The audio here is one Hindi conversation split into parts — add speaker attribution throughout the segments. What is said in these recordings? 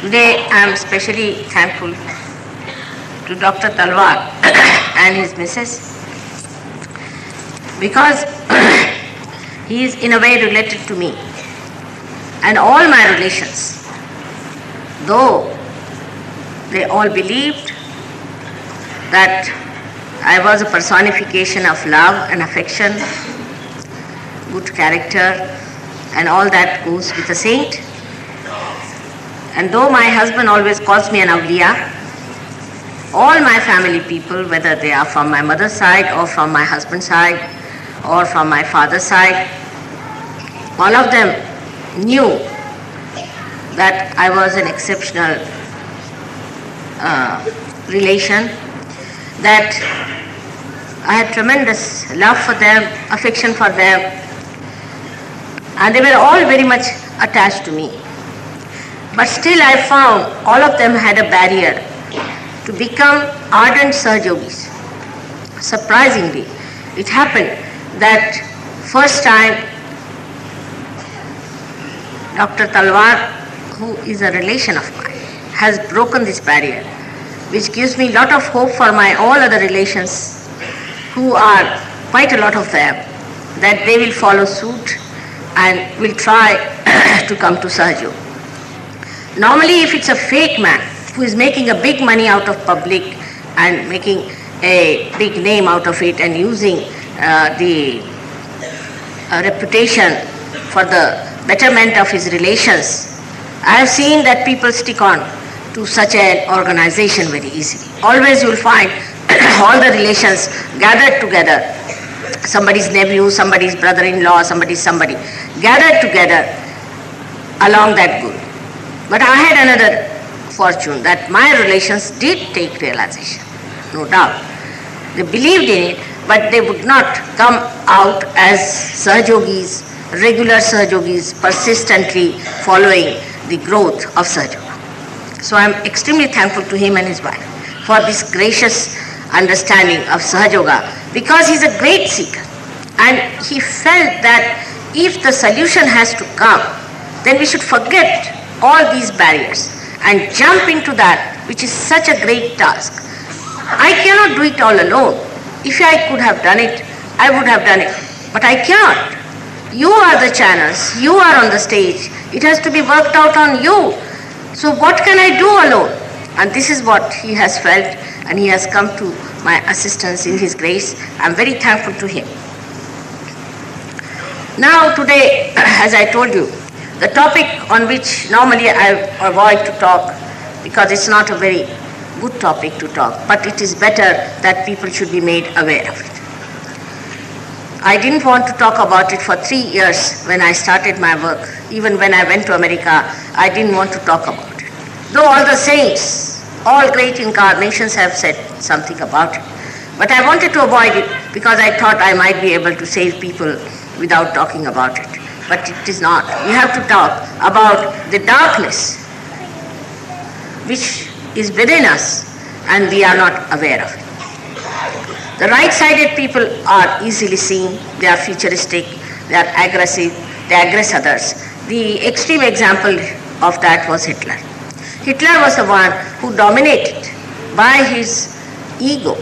Speaker 1: Today I am specially thankful to Dr. Talwar and his missus because he is in a way related to me and all my relations, though they all believed that I was a personification of love and affection, good character, and all that goes with a saint. And though my husband always calls me an awliya, all my family people, whether they are from my mother's side or from my husband's side or from my father's side, all of them knew that I was an exceptional uh, relation, that I had tremendous love for them, affection for them, and they were all very much attached to me. But still, I found all of them had a barrier to become ardent Sahajogis. Surprisingly, it happened that first time Dr. Talwar, who is a relation of mine, has broken this barrier, which gives me a lot of hope for my all other relations, who are quite a lot of them, that they will follow suit and will try to come to Sahajog. Normally, if it's a fake man who is making a big money out of public and making a big name out of it and using uh, the uh, reputation for the betterment of his relations, I have seen that people stick on to such an organization very easily. Always you'll find all the relations gathered together, somebody's nephew, somebody's brother-in-law, somebody's somebody, gathered together along that good. But I had another fortune that my relations did take realization, no doubt. They believed in it, but they would not come out as Sahajogis, regular Sahajogis, persistently following the growth of Sahajoga. So I am extremely thankful to him and his wife for this gracious understanding of Sahajoga because he's a great seeker. And he felt that if the solution has to come, then we should forget all these barriers and jump into that which is such a great task. I cannot do it all alone. If I could have done it, I would have done it. But I cannot. You are the channels, you are on the stage. It has to be worked out on you. So, what can I do alone? And this is what he has felt, and he has come to my assistance in his grace. I'm very thankful to him. Now, today, as I told you, the topic on which normally I avoid to talk because it's not a very good topic to talk, but it is better that people should be made aware of it. I didn't want to talk about it for three years when I started my work. Even when I went to America, I didn't want to talk about it. Though all the saints, all great incarnations have said something about it. But I wanted to avoid it because I thought I might be able to save people without talking about it. But it is not. We have to talk about the darkness which is within us and we are not aware of it. The right-sided people are easily seen, they are futuristic, they are aggressive, they aggress others. The extreme example of that was Hitler. Hitler was the one who dominated by his ego.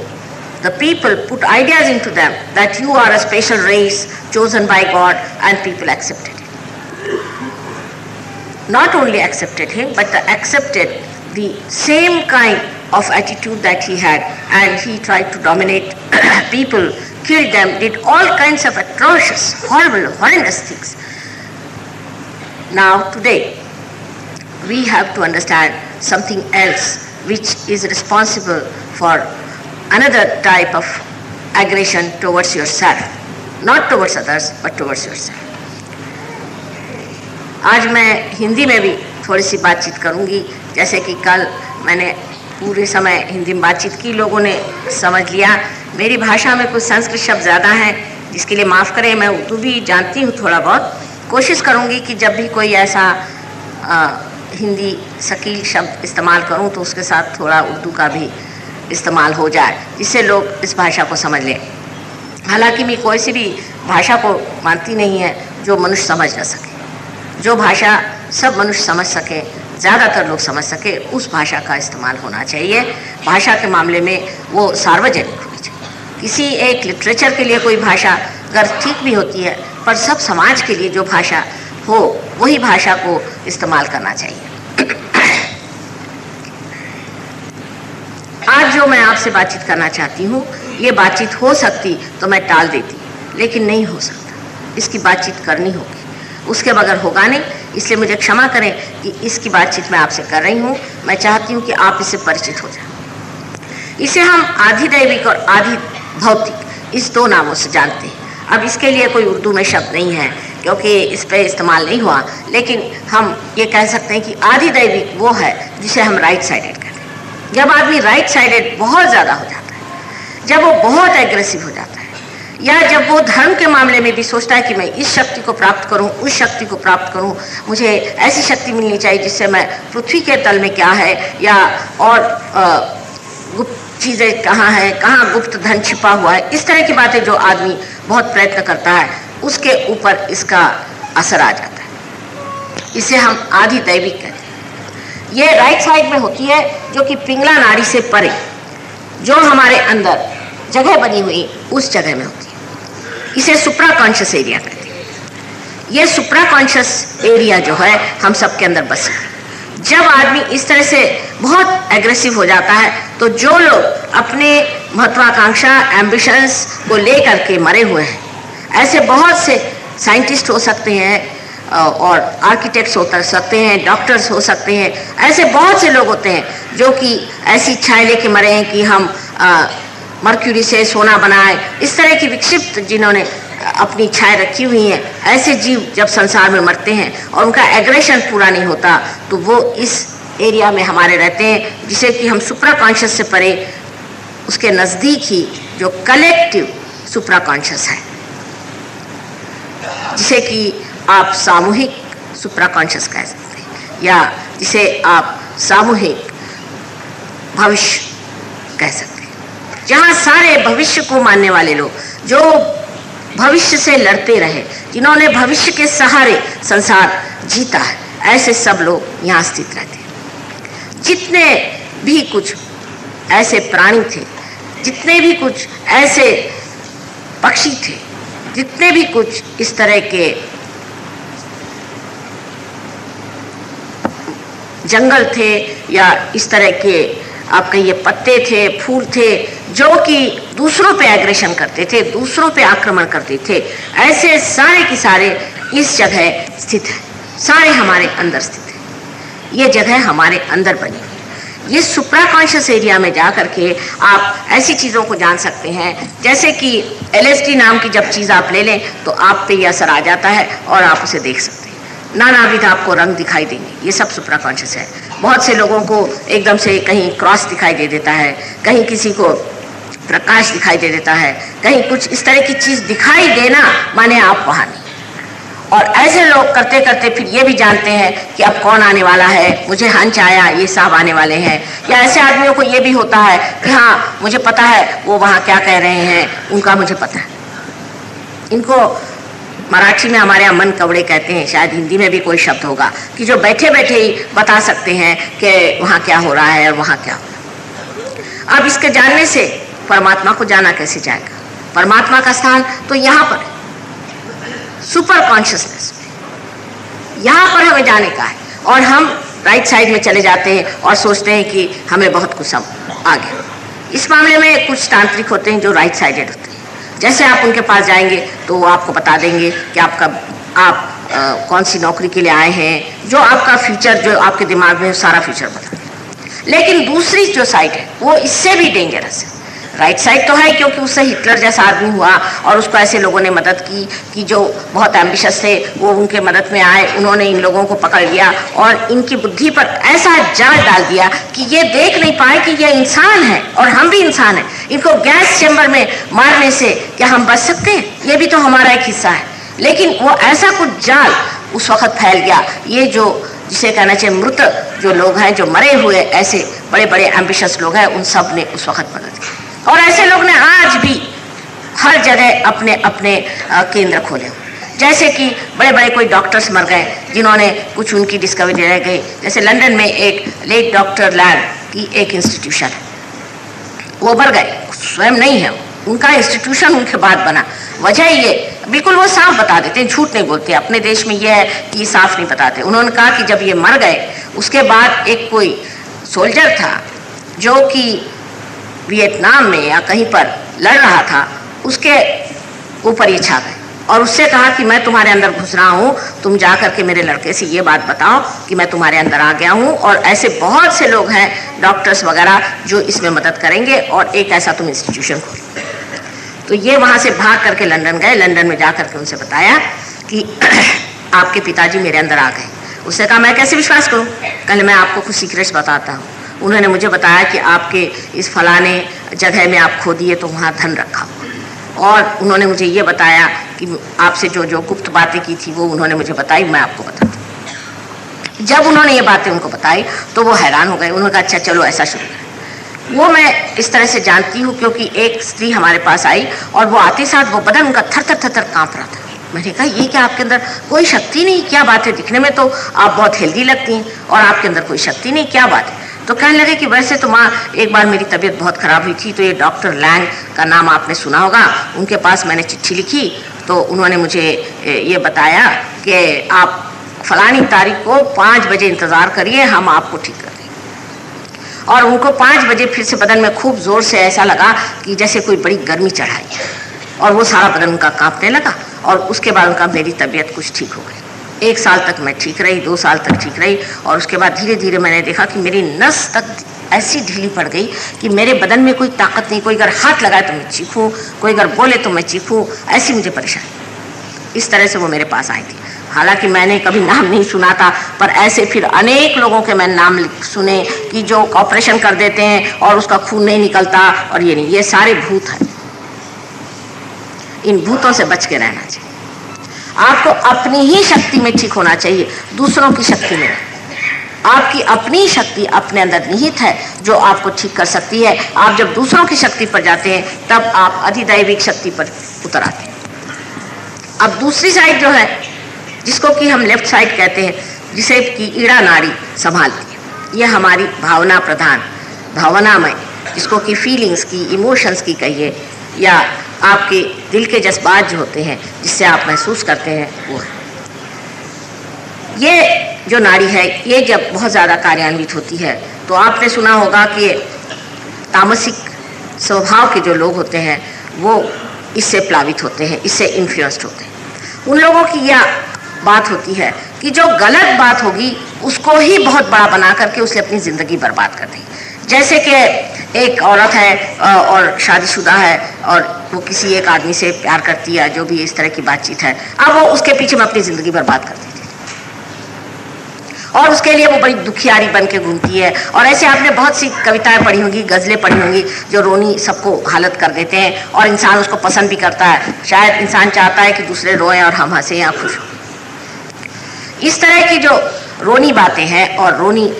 Speaker 1: The people put ideas into them that you are a special race chosen by God and people accepted it. Not only accepted him, but accepted the same kind of attitude that he had and he tried to dominate people, killed them, did all kinds of atrocious, horrible, horrendous things. Now, today, we have to understand something else which is responsible for another type of aggression towards yourself, not towards others, but towards yourself. आज मैं हिंदी में भी थोड़ी सी बातचीत करूँगी। जैसे कि कल मैंने पूरे समय हिंदी में बातचीत की लोगों ने समझ लिया। मेरी भाषा में कुछ संस्कृत शब्द ज़्यादा हैं जिसके लिए माफ़ करें मैं उर्दू भी जानती हूँ थोड़ा बहुत। कोशिश करूँगी कि जब भी कोई ऐसा आ, हिंदी शकील शब्द इस्तेमाल करूँ तो उसके साथ थोड़ा उर्दू का भी इस्तेमाल हो जाए जिससे लोग इस भाषा को समझ लें। हालाँकि मैं कोई सी भी भाषा को मानती नहीं है जो मनुष्य समझ न सके। जो भाषा सब मनुष्य समझ सके, ज़्यादातर लोग समझ सके, उस भाषा का इस्तेमाल होना चाहिए। भाषा के मामले में वो सार्वजनिक होनी चाहिए। किसी एक लिटरेचर के लिए कोई भाषा अगर ठीक भी होती है, पर सब समाज के लिए जो भाषा हो, वही भाषा को इस्तेमाल करना चाहिए आज जो मैं आपसे बातचीत करना चाहती हूँ, ये बातचीत हो सकती तो मैं टाल देती, लेकिन नहीं हो सकता। इसकी बातचीत करनी होगी। उसके बगैर होगा नहीं, इसलिए मुझे क्षमा करें कि इसकी बातचीत मैं आपसे कर रही हूँ। मैं चाहती हूँ कि आप इससे परिचित हो जाए। इसे हम आधि दैविक और आधि भौतिक, इस दो नामों से जानते हैं। अब इसके लिए कोई उर्दू में शब्द नहीं है, क्योंकि इस पर इस्तेमाल नहीं हुआ। लेकिन हम ये कह सकते हैं कि आधि दैविक वो है जिसे हम राइट साइडेड कहते हैं। जब आदमी राइट साइडेड बहुत ज़्यादा हो जाता है, जब वो बहुत एग्रेसिव हो जाता है, या जब वो धर्म के मामले में भी सोचता है कि मैं इस शक्ति को प्राप्त करूँ, उस शक्ति को प्राप्त करूँ, मुझे ऐसी शक्ति मिलनी चाहिए जिससे मैं पृथ्वी के तल में क्या है, या और गुप्त चीज़ें कहाँ हैं, कहाँ गुप्त धन छिपा हुआ है, इस तरह की बातें जो आदमी बहुत प्रयत्न करता है, उसके ऊपर इसका असर आ जाता है। इसे हम आधि दैविक कहते हैं। ये राइट साइड में होती है जो कि पिंगला नाड़ी से परे, जो हमारे अंदर जगह बनी हुई उस जगह में होती है। इसे सुप्रा कॉन्शियस एरिया कहते हैं। ये सुप्रा कॉन्शियस एरिया जो है, हम सबके अंदर बस जब आदमी इस तरह से बहुत एग्रेसिव हो जाता है तो जो लोग अपने महत्वाकांक्षा एम्बिशंस को लेकर के मरे हुए हैं, ऐसे बहुत से साइंटिस्ट हो सकते हैं और आर्किटेक्ट्स हो सकते हैं डॉक्टर्स हो सकते हैं, ऐसे बहुत से लोग होते हैं जो कि ऐसी इच्छाएँ लेके मरे हैं कि हम मर्क्यूरी से सोना बनाए। इस तरह की विक्षिप्त जिन्होंने अपनी इच्छाएँ रखी हुई हैं, ऐसे जीव जब संसार में मरते हैं और उनका एग्रेशन पूरा नहीं होता तो वो इस एरिया में हमारे रहते हैं, जिसे कि हम सुप्रा कॉन्शियस से परे, उसके नज़दीक ही जो कलेक्टिव सुप्रा कॉन्शियस है। जिसे कि आप सामूहिक सुप्रा कॉन्शियस कह सकते हैं, या जिसे आप सामूहिक भविष्य कह सकते हैं। जहाँ सारे भविष्य को मानने वाले लोग, जो भविष्य से लड़ते रहे, जिन्होंने भविष्य के सहारे संसार जीता है, ऐसे सब लोग यहाँ स्थित रहते हैं। जितने भी कुछ ऐसे प्राणी थे, जितने भी कुछ ऐसे पक्षी थे, जितने भी कुछ इस तरह के जंगल थे या इस तरह के, आप कहिए पत्ते थे, फूल थे, जो कि दूसरों पे एग्रेशन करते थे, दूसरों पे आक्रमण करते थे, ऐसे सारे के सारे इस जगह स्थित है। सारे हमारे अंदर स्थित है। ये जगह हमारे अंदर बनी हुई ये सुप्रा कॉन्शियस एरिया में जा करके आप ऐसी चीज़ों को जान सकते हैं, जैसे कि एलएसटी नाम की जब चीज़ आप ले लें तो आप पे ये असर आ जाता है और आप उसे देख सकते हैं। नानाविध आपको रंग दिखाई देंगे। ये सब सुप्रा कॉन्शियस है। बहुत से लोगों को एकदम से कहीं क्रॉस दिखाई दे देता है, कहीं किसी को प्रकाश दिखाई दे देता है, कहीं कुछ इस तरह की चीज़ दिखाई देना माने आप वहाँ नहीं। और ऐसे लोग करते करते फिर ये भी जानते हैं कि अब कौन आने वाला है, मुझे हंच आया, ये साहब आने वाले हैं। या ऐसे आदमियों को ये भी होता है कि हाँ मुझे पता है वो वहाँ क्या कह रहे हैं, उनका मुझे पता है। इनको मराठी में हमारे यहाँ मन कवड़े कहते हैं, शायद हिंदी में भी कोई शब्द होगा, कि जो बैठे बैठे ही बता सकते हैं कि वहाँ क्या हो रहा है और वहाँ क्या अब इसके जानने से परमात्मा को जाना कैसे जाएगा? परमात्मा का स्थान तो यहाँ पर सुपर कॉन्शियसनेस यहाँ पर हमें जाने का है। और हम राइट साइड में चले जाते हैं और सोचते हैं कि हमें बहुत कुछ आ गया इस मामले में कुछ तांत्रिक होते हैं जो राइट साइडेड होते हैं। जैसे आप उनके पास जाएँगे तो वो आपको बता देंगे कि आपका आप आ, कौन सी नौकरी के लिए आए हैं जो आपका फ्यूचर जो आपके दिमाग में सारा फ्यूचर बता लेकिन दूसरी जो साइट है वो इससे भी डेंजरस है। राइट साइड तो है, क्योंकि उससे हिटलर जैसा आदमी हुआ और उसको ऐसे लोगों ने मदद की कि जो बहुत एम्बिशस थे, वो उनके मदद में आए, उन्होंने इन लोगों को पकड़ लिया और इनकी बुद्धि पर ऐसा जाल डाल दिया कि ये देख नहीं पाए कि ये इंसान है और हम भी इंसान हैं। इनको गैस चैम्बर में मारने से क्या हम बच सकते हैं? ये भी तो हमारा एक हिस्सा है। लेकिन वो ऐसा कुछ जाल उस वक्त फैल गया। ये जो, जिसे कहना चाहिए मृत जो लोग हैं, जो मरे हुए ऐसे बड़े बड़े एम्बिशस लोग हैं, उन सबने उस वक्त मदद की। और ऐसे लोग ने आज भी हर जगह अपने अपने केंद्र खोले जैसे कि बड़े बड़े कोई डॉक्टर्स मर गए, जिन्होंने कुछ उनकी डिस्कवरी रह गई। जैसे लंदन में एक लेट डॉक्टर लैब की एक इंस्टीट्यूशन है। वो मर गए, स्वयं नहीं है उनका इंस्टीट्यूशन उनके बाद बना। वजह ये, बिल्कुल वो साफ़ बता देते हैं, झूठ नहीं बोलते। अपने देश में ये है कि साफ़ नहीं बताते। उन्होंने कहा कि जब ये मर गए, उसके बाद एक कोई सोल्जर था, जो कि वियतनाम में या कहीं पर लड़ रहा था, उसके ऊपर ये छा गए और उससे कहा कि मैं तुम्हारे अंदर घुस रहा हूँ, तुम जा कर के मेरे लड़के से ये बात बताओ कि मैं तुम्हारे अंदर आ गया हूँ। और ऐसे बहुत से लोग हैं, डॉक्टर्स वगैरह, जो इसमें मदद करेंगे और एक ऐसा तुम इंस्टीट्यूशन खोलो। तो ये वहाँ से भाग करके लंदन गए। लंदन में जा करके उनसे बताया कि आपके पिताजी मेरे अंदर आ गए। उसने कहा, मैं कैसे विश्वास करूँ? कल मैं आपको कुछ सीक्रेट्स बताता हूँ। उन्होंने मुझे बताया कि आपके इस फलाने जगह में आप खो दिए तो वहाँ धन रखा। और उन्होंने मुझे ये बताया कि आपसे जो जो गुप्त बातें की थी वो उन्होंने मुझे बताई, मैं आपको बताती जब उन्होंने ये बातें उनको बताई तो वो हैरान हो गए। उन्होंने कहा अच्छा चलो, ऐसा शुरू करें। वो मैं इस तरह से जानती हूँ क्योंकि एक स्त्री हमारे पास आई और वो आते साथ वो बदन उनका थर थर थर थर काँप रहा था। मैंने कहा, ये क्या आपके अंदर कोई शक्ति नहीं? क्या बात है दिखने में तो आप बहुत हेल्दी लगती हैं और आपके अंदर कोई शक्ति नहीं? क्या बात है? तो कहने लगे कि वैसे तो माँ, एक बार मेरी तबीयत बहुत ख़राब हुई थी तो ये डॉक्टर लैंग का नाम आपने सुना होगा, उनके पास मैंने चिट्ठी लिखी तो उन्होंने मुझे ये बताया कि आप फलानी तारीख को पाँच बजे इंतज़ार करिए, हम आपको ठीक कर और उनको पाँच बजे फिर से बदन में खूब ज़ोर से ऐसा लगा कि जैसे कोई बड़ी गर्मी चढ़ाई और वो सारा बदन उनका कांपने लगा, और उसके बाद उनका मेरी तबीयत कुछ ठीक हो गई। एक साल तक मैं ठीक रही, दो साल तक ठीक रही, और उसके बाद धीरे धीरे मैंने देखा कि मेरी नस तक ऐसी ढीली पड़ गई कि मेरे बदन में कोई ताकत नहीं, कोई अगर हाथ लगाए तो मैं चीखूँ, कोई अगर बोले तो मैं चीखूँ, ऐसी मुझे परेशानी। इस तरह से वो मेरे पास आई थी। हालाँकि मैंने कभी नाम नहीं सुना था, पर ऐसे फिर अनेक लोगों के मैंने नाम सुने कि जो ऑपरेशन कर देते हैं और उसका खून नहीं निकलता, और ये नहीं, ये सारे भूत हैं। इन भूतों से बच के रहना चाहिए। आपको अपनी ही शक्ति में ठीक होना चाहिए, दूसरों की शक्ति में। आपकी अपनी शक्ति अपने अंदर निहित है, जो आपको ठीक कर सकती है। आप जब दूसरों की शक्ति पर जाते हैं, तब आप अधिदैविक शक्ति पर उतर आते हैं। अब दूसरी साइड जो है, जिसको कि हम लेफ़्ट साइड कहते हैं, जिसे कि ईड़ा नाड़ी संभालती है। यह हमारी भावना प्रधान, भावनामय, जिसको कि फीलिंग्स की इमोशंस की कहिए, या आपके दिल के जज्बात जो होते हैं, जिससे आप महसूस करते हैं, वो है। ये जो नाड़ी है, ये जब बहुत ज़्यादा कार्यान्वित होती है तो आपने सुना होगा कि तामसिक स्वभाव के जो लोग होते हैं, वो इससे प्लावित होते हैं, इससे इन्फ्लुएंस्ड होते हैं। उन लोगों की यह बात होती है कि जो गलत बात होगी, उसको ही बहुत बड़ा बना करके उसे अपनी ज़िंदगी बर्बाद कर देगी जैसे कि एक औरत है और शादीशुदा है, और वो किसी एक आदमी से प्यार करती है, जो भी इस तरह की बातचीत है, अब वो उसके पीछे में अपनी ज़िंदगी बर्बाद कर देती है। और उसके लिए वो बड़ी दुखियारी बन के घूमती है, और ऐसे आपने बहुत सी कविताएँ पढ़ी होंगी, गज़लें पढ़ी होंगी, जो रोनी सबको हालत कर देते हैं, और इंसान उसको पसंद भी करता है। शायद इंसान चाहता है कि दूसरे रोएँ और हम हंसे या खुश हों। इस तरह की जो रोनी बातें हैं, और रोनी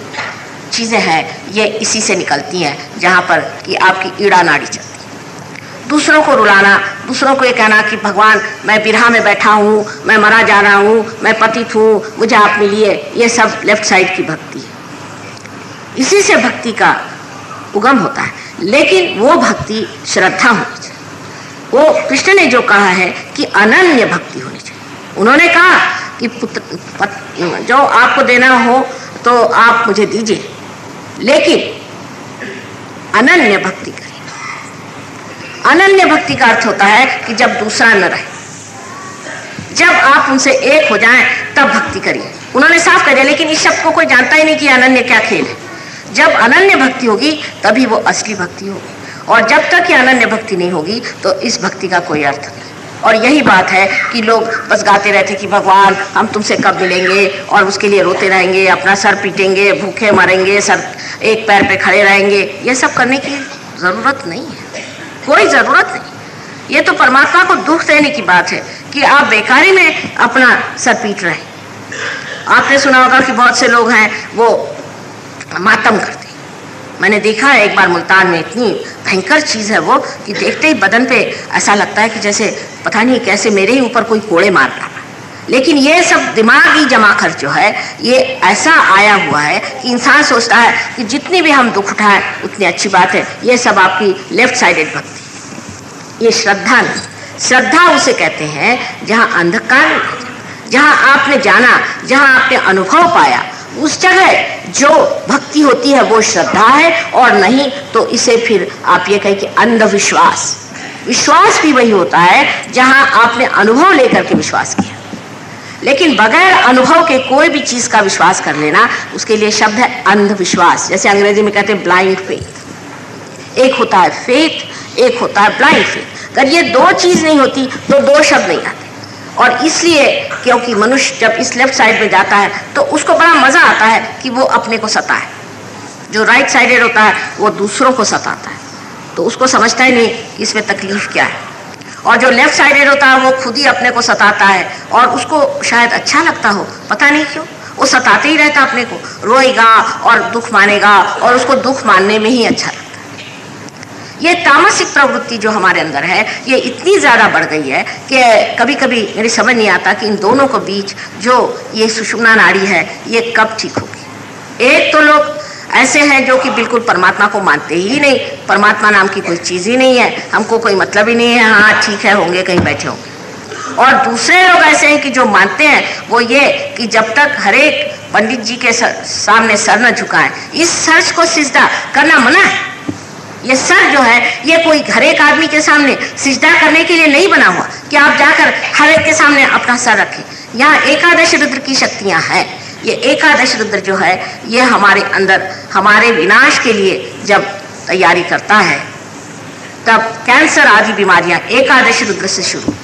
Speaker 1: चीज़ें हैं ये इसी से निकलती हैं जहाँ पर कि आपकी ईड़ा नाड़ी चलती दूसरों को रुलाना दूसरों को ये कहना कि भगवान मैं बिरहा में बैठा हूँ मैं मरा जा रहा हूँ मैं पतित हूँ मुझे आप मिलिए ये सब लेफ़्ट साइड की भक्ति है। इसी से भक्ति का उगम होता है लेकिन वो भक्ति श्रद्धा होनी चाहिए। वो कृष्ण ने जो कहा है कि अनन्य भक्ति होनी चाहिए। उन्होंने कहा कि पुत्र पत, जो आपको देना हो तो आप मुझे दीजिए। लेकिन अनन्य भक्ति करें। अनन्य भक्ति का अर्थ होता है कि जब दूसरा न रहे, जब आप उनसे एक हो जाएँ, तब भक्ति करिए। उन्होंने साफ़ कर दिया, लेकिन इस शब्द को कोई जानता ही नहीं कि अनन्य क्या खेल है। जब अनन्य भक्ति होगी, तभी वो असली भक्ति होगी। और जब तक ये अनन्य भक्ति नहीं होगी तो इस भक्ति का कोई अर्थ नहीं। और यही बात है कि लोग बस गाते रहते कि भगवान, हम तुमसे कब मिलेंगे और उसके लिए रोते रहेंगे, अपना सर पीटेंगे, भूखे मरेंगे, सर, एक पैर पे खड़े रहेंगे। ये सब करने की ज़रूरत नहीं है। कोई ज़रूरत नहीं। ये तो परमात्मा को दुख देने की बात है कि आप बेकारी में अपना सर पीट रहे आपने सुना होगा कि बहुत से लोग हैं, वो मातम करते मैंने देखा है एक बार मुल्तान में इतनी भयंकर चीज़ है वो कि देखते ही बदन पे ऐसा लगता है कि जैसे पता नहीं कैसे मेरे ही ऊपर कोई कोड़े मार रहा लेकिन ये सब दिमागी जमा खर्च जो है, ये ऐसा आया हुआ है कि इंसान सोचता है कि जितनी भी हम दुख उठाएँ, उतनी अच्छी बात है। ये सब आपकी लेफ़्ट साइडेड भक्ति। ये श्रद्धा नहीं। श्रद्धा उसे कहते हैं जहाँ अंधकार जहाँ आपने जाना, जहाँ आपने अनुभव पाया उस जगह जो भक्ति होती है, वो श्रद्धा है और नहीं तो इसे फिर आप ये कहें कि अंधविश्वास। विश्वास भी वही होता है जहाँ आपने अनुभव लेकर के विश्वास किया। लेकिन बगैर अनुभव के कोई भी चीज़ का विश्वास कर लेना, उसके लिए शब्द है अंधविश्वास। जैसे अंग्रेज़ी में कहते हैं ब्लाइंड फेथ एक होता है फेथ एक होता है ब्लाइंड फेथ अगर ये दो चीज़ नहीं होती तो दो शब्द नहीं आते। और इसलिए क्योंकि मनुष्य जब इस लेफ़्ट साइड में जाता है तो उसको बड़ा मज़ा आता है कि वो अपने को सताए जो राइट साइडेड होता है, वो दूसरों को सताता है। तो उसको समझता ही नहीं कि इसमें तकलीफ़ क्या है। और जो लेफ़्ट साइडेड होता है, वो खुद ही अपने को सताता है। और उसको शायद अच्छा लगता हो, पता नहीं क्यों। वो सताते ही रहता अपने को। रोएगा और दुख मानेगा, और उसको दुख मानने में ही अच्छा लगता ये तामसिक प्रवृत्ति जो हमारे अंदर है ये इतनी ज़्यादा बढ़ गई है कि कभी कभी मेरी समझ नहीं आता कि इन दोनों के बीच जो ये सुषुम्ना नाड़ी है ये कब ठीक होगी। एक तो लोग ऐसे हैं जो कि बिल्कुल परमात्मा को मानते ही नहीं। परमात्मा नाम की कोई चीज़ ही नहीं है। हमको कोई मतलब ही नहीं है हाँ ठीक है होंगे कहीं बैठे होंगे। और दूसरे लोग ऐसे हैं कि जो मानते हैं वो ये कि जब तक हरेक पंडित जी के सर, सामने सर न झुकाएँ इस सर्च को सिजदा करना मना है। ये सर, जो है, ये कोई हर एक आदमी के सामने सिजदा करने के लिए नहीं बना हुआ। कि आप जाकर हर एक के सामने अपना सर रखें। यहाँ एकादश रुद्र की शक्तियाँ हैं। ये एकादश रुद्र जो है, ये हमारे अंदर, हमारे विनाश के लिए जब तैयारी करता है, तब कैंसर आदि बीमारियाँ एकादश रुद्र से शुरू होती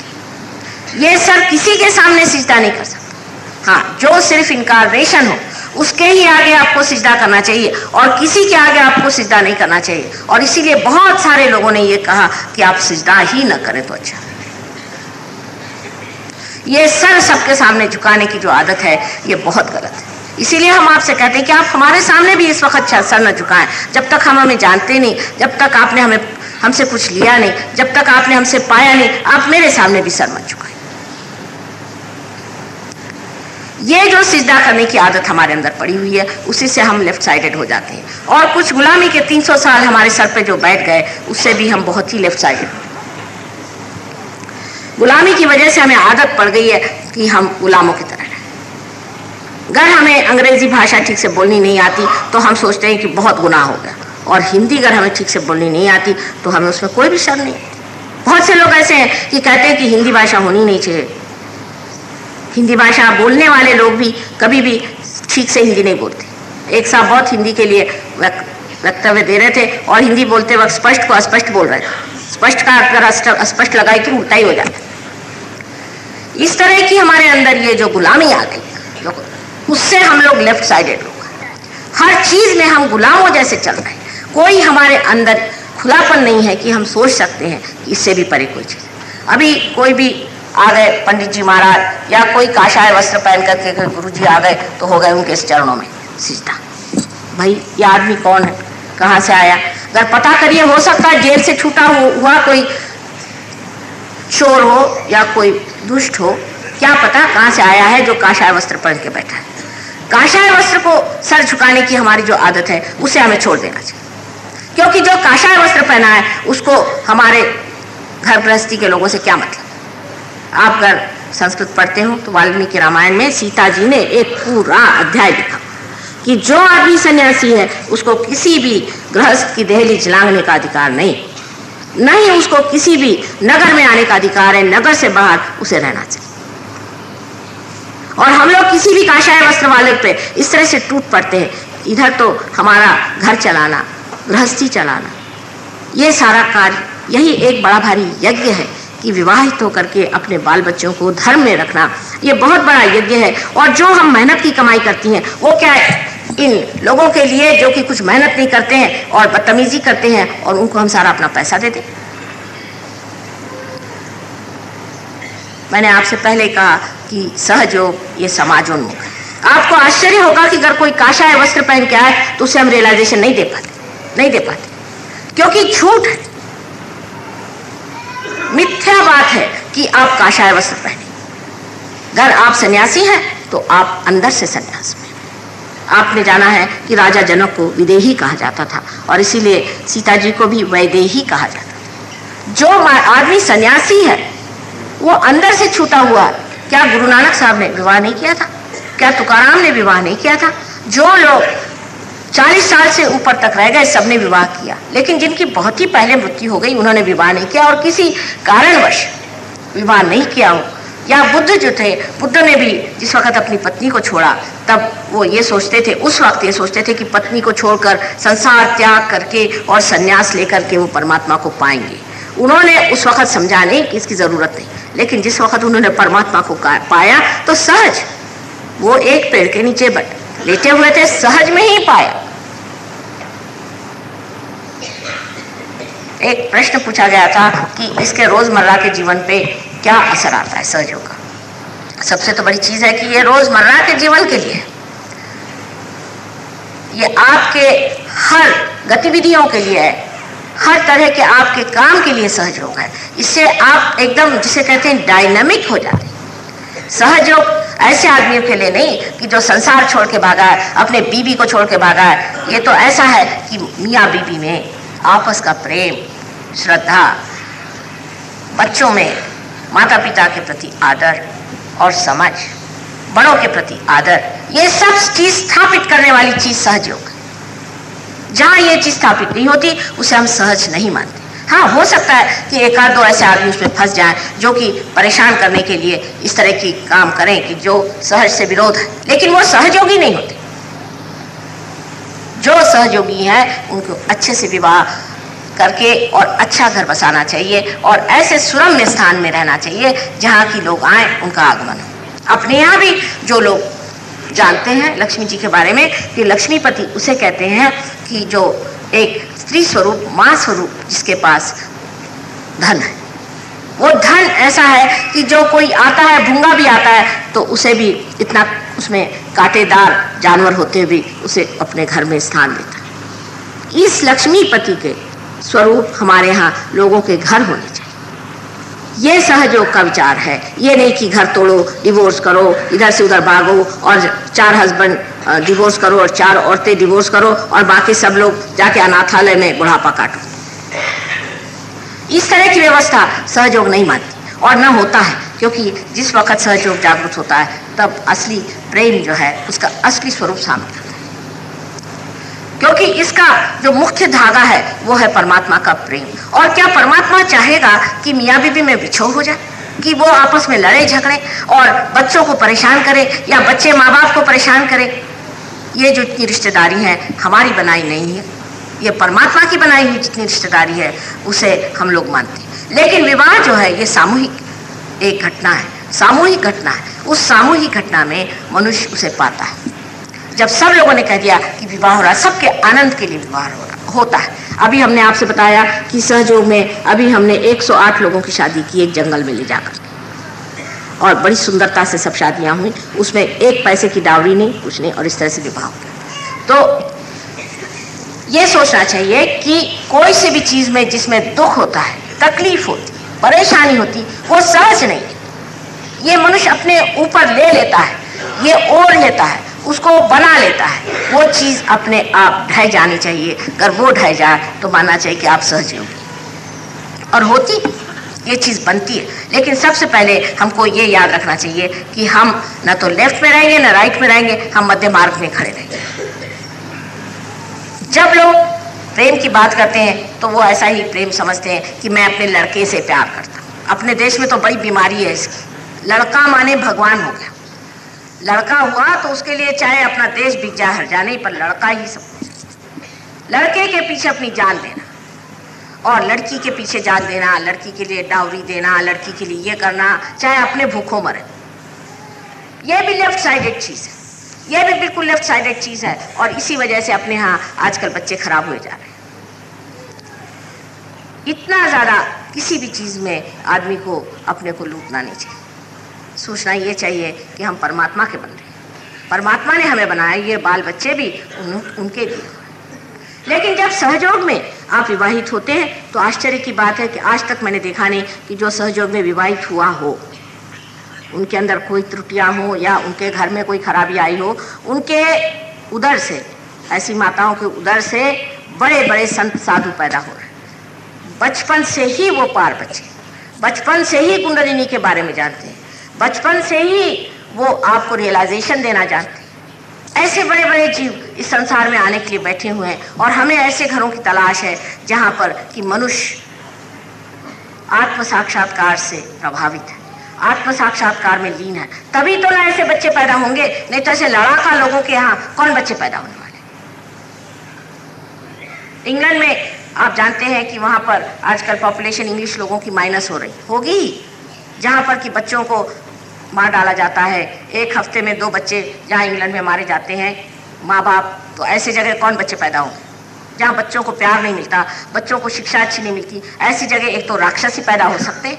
Speaker 1: ये सर किसी के सामने सिजदा नहीं कर सकता। हाँ जो सिर्फ़ इनकारनेशन हो उसके ही आगे आपको सिजदा करना चाहिए और किसी के आगे आपको सिजदा नहीं करना चाहिए। और इसीलिए बहुत सारे लोगों ने ये कहा कि आप सिजदा ही न करें तो अच्छा। ये सर सबके सामने झुकाने की जो आदत है, ये बहुत गलत है। इसीलिए हम आपसे कहते हैं कि आप हमारे सामने भी इस वक्त सर न झुकाएँ। जब तक हम हमें जानते नहीं, जब तक आपने हमें, हमसे कुछ लिया नहीं, जब तक आपने हमसे पाया नहीं, आप मेरे सामने भी सर मत झुकाएँ। ये जो सिजदा करने की आदत हमारे अंदर पड़ी हुई है, उसी से हम लेफ़्ट साइडेड हो जाते हैं। और कुछ गुलामी के 300 साल हमारे सर पे जो बैठ गए, उससे भी हम बहुत ही लेफ़्ट साइडेड गुलामी की वजह से हमें आदत पड़ गई है कि हम गुलामों की तरह अगर हमें अंग्रेज़ी भाषा ठीक से बोलनी नहीं आती तो हम सोचते हैं कि बहुत गुनाह हो गया। और हिंदी अगर हमें ठीक से बोलनी नहीं आती तो हमें उसमें कोई भी शर्म नहीं बहुत से लोग ऐसे हैं कि कहते हैं कि हिंदी भाषा होनी नहीं चाहिए। हिंदी भाषा बोलने वाले लोग भी कभी भी ठीक से हिंदी नहीं बोलते। एक साहब बहुत हिंदी के लिए वक्तव्य दे रहे थे और हिंदी बोलते वक्त स्पष्ट को अस्पष्ट बोल रहे थे। स्पष्ट का अगर अस्पष्ट लगाए तो उल्टा ही हो जाता इस तरह की हमारे अंदर ये जो गुलामी आ गई उससे हम लोग लेफ़्ट साइडेड लोग हर चीज़ में हम गुलामों जैसे चल रहे हैं। कोई हमारे अंदर खुलापन नहीं है कि हम सोच सकते हैं इससे भी परे कोई चीज़। अभी कोई भी आ गए पंडित जी महाराज, या कोई काशाय वस्त्र पहन करके गुरु जी आ गए तो हो गए उनके चरणों में। सिजदा भाई, ये आदमी कौन है? कहाँ से आया? अगर पता करिए, हो सकता है जेल से छूटा हुआ कोई चोर हो या कोई दुष्ट हो। क्या पता कहाँ से आया है जो काशाय वस्त्र पहन के बैठा है। काशाय वस्त्र को सर झुकाने की हमारी जो आदत है, उसे हमें छोड़ देना चाहिए। क्योंकि जो काशाय वस्त्र पहना है, उसको हमारे घर गृहस्थी के लोगों से क्या मतलब? आप अगर संस्कृत पढ़ते हो तो वाल्मीकि रामायण में सीता जी ने एक पूरा अध्याय लिखा कि जो आदमी सन्यासी है, उसको किसी भी गृहस्थ की दहली जलांगने का अधिकार नहीं। नहीं, उसको किसी भी नगर में आने का अधिकार है, नगर से बाहर उसे रहना चाहिए। और हम लोग किसी भी काशाय वस्त्र वाले पे इस तरह से टूट पड़ते हैं। इधर तो हमारा घर चलाना, गृहस्थी चलाना, ये सारा कार्य, यही एक बड़ा भारी यज्ञ है। कि विवाहित होकर के अपने बाल बच्चों को धर्म में रखना, ये बहुत बड़ा यज्ञ है। और जो हम मेहनत की कमाई करती हैं, वो क्या है? इन लोगों के लिए जो कि कुछ मेहनत नहीं करते हैं और बदतमीजी करते हैं और उनको हम सारा अपना पैसा दे दें। मैंने आपसे पहले कहा कि सहयोग ये समाजोन्मुख। आपको आश्चर्य होगा कि अगर कोई काशा है वस्त्र पहन के आए तो उसे हम रियलाइजेशन नहीं दे पाते, नहीं दे पाते। क्योंकि झूठ है। मिथ्या बात है कि आप काशाय वस्त्र पहने। अगर आप सन्यासी हैं तो आप अंदर से सन्यास में आपने जाना है कि राजा जनक को विदेही कहा जाता था, और इसीलिए सीता जी को भी वैदेही कहा जाता था। जो आदमी सन्यासी है, वो अंदर से छूटा हुआ, क्या गुरु नानक साहब ने विवाह नहीं किया था? क्या तुकाराम ने विवाह नहीं किया था? जो लोग चालीस साल से ऊपर तक रह गए, सबने विवाह किया। लेकिन जिनकी बहुत ही पहले मृत्यु हो गई, उन्होंने विवाह नहीं किया और किसी कारणवश विवाह नहीं किया हो। या बुद्ध जो थे, बुद्ध ने भी जिस वक्त अपनी पत्नी को छोड़ा, तब वो ये सोचते थे, उस वक्त ये सोचते थे कि पत्नी को छोड़कर संसार त्याग करके और संन्यास लेकर के वो परमात्मा को पाएँगे। उन्होंने उस वक्त समझा नहीं कि इसकी ज़रूरत नहीं, लेकिन जिस वक्त उन्होंने परमात्मा को पाया तो सहज वो एक पेड़ के नीचे बट लेटे हुए थे सहज में ही पाया एक प्रश्न पूछा गया था कि इसके रोज़मर्रा के जीवन पे क्या असर आता है सहयोग का। सबसे तो बड़ी चीज़ है कि ये रोज़मर्रा के जीवन के लिए, ये आपके हर गतिविधियों के लिए है हर तरह के आपके काम के लिए सहयोग है। इससे आप एकदम जिसे कहते हैं डायनामिक हो जाते हैं। सहयोग ऐसे आदमियों के लिए नहीं कि जो संसार छोड़ के भागा है, अपने बीबी को छोड़ के भागा है। ये तो ऐसा है कि मियाँ बीबी में आपस का प्रेम, श्रद्धा, बच्चों में माता पिता के प्रति आदर और समझ, बड़ों के प्रति आदर, ये सब चीज़ स्थापित करने वाली चीज़ सहयोग है जहाँ ये चीज़ स्थापित नहीं होती, उसे हम सहज नहीं मानते। हाँ हो सकता है कि एक आध दो ऐसे आदमी उसमें फंस जाए जो कि परेशान करने के लिए इस तरह की काम करें कि जो सहज से विरोध है लेकिन वो सहयोगी नहीं होते। जो सहयोगी हैं, उनको अच्छे से विवाह करके और अच्छा घर बसाना चाहिए और ऐसे सुरम्य स्थान में रहना चाहिए जहाँ की लोग आए, उनका आगमन हो। अपने यहाँ भी जो लोग जानते हैं लक्ष्मी जी के बारे में कि लक्ष्मीपति उसे कहते हैं कि जो एक स्त्री स्वरूप, माँ स्वरूप जिसके पास धन है। वो धन ऐसा है कि जो कोई आता है, भूँगा भी आता है तो उसे भी इतना उसमें कांटेदार जानवर होते हुए उसे अपने घर में स्थान देता है। इस लक्ष्मीपति के स्वरूप हमारे यहाँ लोगों के घर होने ये सहयोग का विचार है। ये नहीं कि घर तोड़ो डिवोर्स करो, इधर से उधर भागो और चार हस्बैंड डिवोर्स करो और चार औरतें डिवोर्स करो और बाकी सब लोग जाके अनाथालय में बुढ़ापा काटो। इस तरह की व्यवस्था सहयोग नहीं मानती और न होता है, क्योंकि जिस वक्त सहयोग जागरूक होता है, तब असली प्रेम जो है, उसका असली स्वरूप सामने आता है। क्योंकि इसका जो मुख्य धागा है, वो है परमात्मा का प्रेम। और क्या परमात्मा चाहेगा कि मियाँ बीबी में बिछो हो जाए? कि वो आपस में लड़े, झगड़े, और बच्चों को परेशान करे, या बच्चे माँ बाप को परेशान करे? ये जो इतनी रिश्तेदारी है, हमारी बनाई नहीं है। ये परमात्मा की बनाई हुई जितनी रिश्तेदारी है, उसे हम लोग मानते हैं। लेकिन विवाह जो है, ये सामूहिक एक घटना है। सामूहिक घटना है। उस सामूहिक घटना में मनुष्य उसे पाता है। जब सब लोगों ने कह दिया कि विवाह हो रहा सबके आनंद के लिए विवाह हो रहा होता है। अभी हमने आपसे बताया कि सहयोग में अभी हमने 108 लोगों की शादी की, एक जंगल में ले जाकर। और बड़ी सुंदरता से सब शादियाँ हुई, उसमें एक पैसे की डावरी नहीं, कुछ नहीं, और इस तरह से विवाह हो तो ये सोचना चाहिए कि कोई सी भी चीज़ में जिसमें दुख होता है, तकलीफ़ होती परेशानी होती वो सहज नहीं ये मनुष्य अपने ऊपर ले लेता है, ये ओढ़ लेता है उसको बना लेता है। वो चीज़ अपने आप ढह जानी चाहिए। अगर वो ढह जाए तो मानना चाहिए कि आप सहज होगी और होती, ये चीज़ बनती है। लेकिन सबसे पहले हमको ये याद रखना चाहिए कि हम न तो लेफ़्ट में रहेंगे, न राइट में रहेंगे, हम मध्य मार्ग में खड़े रहेंगे। जब लोग प्रेम की बात करते हैं तो वो ऐसा ही प्रेम समझते हैं कि मैं अपने लड़के से प्यार करता हूँ। अपने देश में तो बड़ी बीमारी है इसकी। लड़का माने भगवान हो गया। लड़का हुआ तो उसके लिए चाहे अपना देश बिक जाए हर जाने, पर लड़का ही सब कुछ। लड़के के पीछे अपनी जान देना, और लड़की के पीछे जान देना, लड़की के लिए डावरी देना, लड़की के लिए ये करना, चाहे अपने भूखों मरे। ये भी लेफ़्ट साइडेड चीज़ है। ये भी बिल्कुल लेफ़्ट साइडेड चीज़ है, और इसी वजह से अपने यहाँ आजकल बच्चे खराब हुए जा रहे हैं। इतना ज़्यादा किसी भी चीज़ में आदमी को अपने को लूटना नहीं चाहिए। सोचना ये चाहिए कि हम परमात्मा के बन रहे हैं। परमात्मा ने हमें बनाया ये बाल बच्चे भी उन, उनके भी लेकिन जब सहयोग में आप विवाहित होते हैं तो आश्चर्य की बात है कि आज तक मैंने देखा नहीं कि जो सहयोग में विवाहित हुआ हो उनके अंदर कोई त्रुटियाँ हो या उनके घर में कोई खराबी आई हो उनके उधर से ऐसी माताओं के उधर से बड़े बड़े संत साधु पैदा हो रहे बचपन से ही वो पार बचे। बचपन से ही कुंडलिनी के बारे में जानते हैं। बचपन से ही वो आपको रियलाइजेशन देना जानते ऐसे बड़े बड़े जीव इस संसार में आने के लिए बैठे हुए हैं और हमें ऐसे घरों की तलाश है जहाँ पर कि मनुष्य आत्म साक्षात्कार से प्रभावित है। आत्म साक्षात्कार में लीन है। तभी तो ना ऐसे बच्चे पैदा होंगे, नहीं तो ऐसे लड़ाका लोगों के यहाँ कौन बच्चे पैदा होने वाले इंग्लैंड में आप जानते हैं कि वहाँ पर आजकल पॉपुलेशन इंग्लिश लोगों की माइनस हो रही होगी, जहाँ पर कि बच्चों को मार डाला जाता है। एक हफ़्ते में दो बच्चे जहाँ इंग्लैंड में मारे जाते हैं। माँ बाप तो ऐसे जगह कौन बच्चे पैदा होंगे जहाँ बच्चों को प्यार नहीं मिलता, बच्चों को शिक्षा अच्छी नहीं मिलती, ऐसी जगह एक तो राक्षस ही पैदा हो सकते।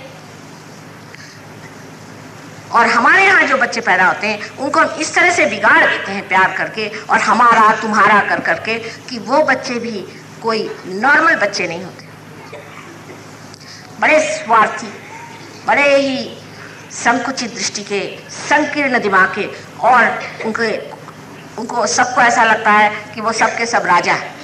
Speaker 1: और हमारे यहाँ जो बच्चे पैदा होते हैं, उनको हम इस तरह से बिगाड़ देते हैं प्यार करके और हमारा, तुम्हारा कर करके कि वो बच्चे भी कोई नॉर्मल बच्चे नहीं होते। बड़े स्वार्थी, बड़े ही संकुचित दृष्टि के, संकीर्ण दिमाग के, और उनके, उनको सबको ऐसा लगता है कि वो सबके सब राजा है।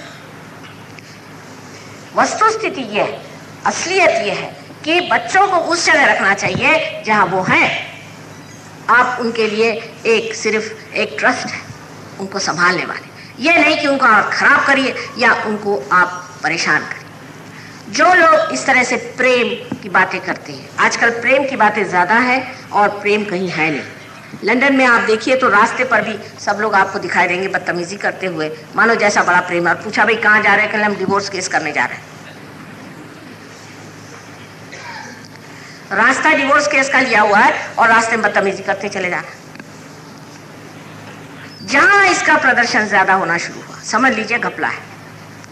Speaker 1: वस्तु स्थिति यह है, असलियत यह है कि बच्चों को उस जगह रखना चाहिए जहाँ वो हैं। आप उनके लिए एक, सिर्फ़ एक ट्रस्ट है, उनको संभालने वाले। यह नहीं कि उनको आप खराब करिए या उनको आप परेशान करिए। जो लोग इस तरह से प्रेम की बातें करते हैं। आजकल प्रेम की बातें ज़्यादा है और प्रेम कहीं है नहीं। लंदन में आप देखिए तो रास्ते पर भी सब लोग आपको दिखाई देंगे, बदतमीजी करते हुए। मानो जैसा बड़ा प्रेम और पूछा, भाई, कहाँ जा रहे हैं? कल हम डिवोर्स केस करने जा रहे हैं। रास्ता डिवोर्स केस का लिया हुआ है और रास्ते में बदतमीजी करते चले जा रहे जहाँ इसका प्रदर्शन ज़्यादा होना शुरू हुआ, समझ लीजिए, घपला है।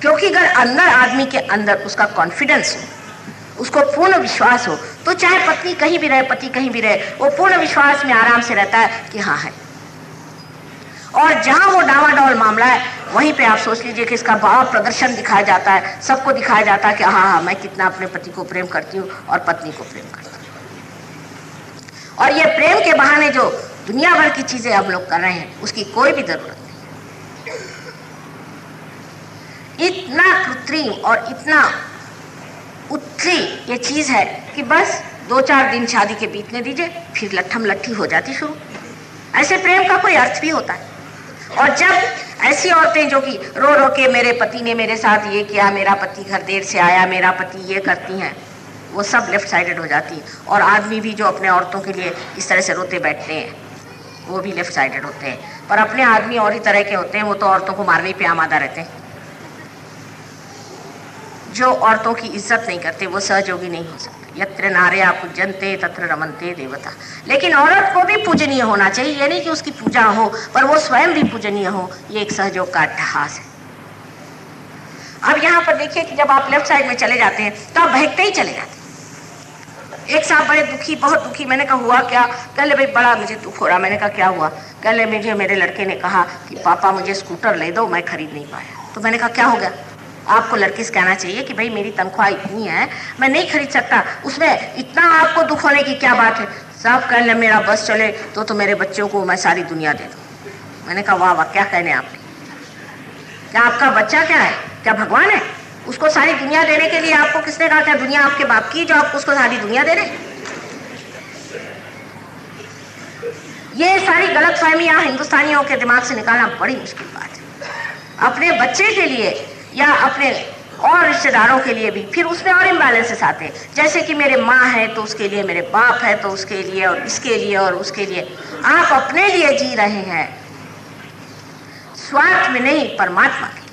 Speaker 1: क्योंकि अगर अंदर आदमी के अंदर उसका कॉन्फिडेंस हो उसको पूर्ण विश्वास हो तो चाहे पत्नी कहीं भी रहे, पति कहीं भी रहे, वो पूर्ण विश्वास में आराम से रहता है कि हाँ है। और जहाँ वो डावाडोल मामला है, वहीं पे आप सोच लीजिए कि इसका भाव प्रदर्शन दिखाया जाता है, सबको दिखाया जाता है कि हाँ हाँ मैं कितना अपने पति को प्रेम करती हूँ और पत्नी को प्रेम करती हूँ। और ये प्रेम के बहाने जो दुनिया भर की चीज़ें हम लोग कर रहे हैं, उसकी कोई भी ज़रूरत नहीं। इतना कृत्रिम और इतना उत्तरी ये चीज़ है कि बस दो चार दिन शादी के बीतने दीजिए, फिर लट्ठम लट्ठी हो जाती शुरू। ऐसे प्रेम का कोई अर्थ भी होता है और जब ऐसी औरतें जो कि रो रो के मेरे पति ने मेरे साथ ये किया, मेरा पति घर देर से आया, मेरा पति ये करती हैं, वो सब लेफ़्ट साइडेड हो जाती है। और आदमी भी जो अपने औरतों के लिए इस तरह से रोते बैठते हैं, वो भी लेफ़्ट साइडेड होते हैं। पर अपने आदमी और ही तरह के होते हैं, वो तो औरतों को मारने पे आमादा रहते हैं। जो औरतों की इज़्ज़त नहीं करते, वो सहयोगी नहीं हो सकते। यत्र नारे आप पूजनते तत्र रमनते देवता। लेकिन औरत को भी पूजनीय होना चाहिए, ये नहीं कि उसकी पूजा हो, पर वो स्वयं भी पूजनीय हो, ये एक सहयोग का अट्ठहास है। अब यहाँ पर देखिए कि जब आप लेफ़्ट साइड में चले जाते हैं तो आप बहकते ही चले जाते एक साहब बड़े दुखी, बहुत दुखी। मैंने कहा, हुआ क्या? कहले भाई बड़ा मुझे दुख हो रहा। मैंने कहा, क्या हुआ? कहले मुझे मेरे लड़के ने कहा कि, पापा, मुझे स्कूटर ले दो, मैं खरीद नहीं पाया। तो मैंने कहा, क्या हो गया? आपको लड़की से कहना चाहिए कि भाई मेरी तनख्वाह इतनी है, मैं नहीं खरीद सकता। उसमें इतना आपको दुख होने की क्या बात है? साहब कह ले मेरा बस चले तो तो मेरे बच्चों को मैं सारी दुनिया दे दूँ। मैंने कहा, वाह वाह, क्या कहने आपने? क्या आपका बच्चा क्या है? क्या भगवान है? उसको सारी दुनिया देने के लिए आपको किसने कहा, क्या दुनिया आपके बाप की जो आपको उसको सारी दुनिया दे रहे ये सारी गलत फहमियाँ हिंदुस्तानियों के दिमाग से निकालना बड़ी मुश्किल बात है। अपने बच्चे के लिए या अपने और रिश्तेदारों के लिए भी। फिर उसमें और इम्बैलेंसेस आते हैं। जैसे कि मेरे माँ है तो उसके लिए मेरे बाप है तो उसके लिए और इसके लिए और उसके लिए। आप अपने लिए जी रहे हैं। स्वार्थ में नहीं, परमात्मा के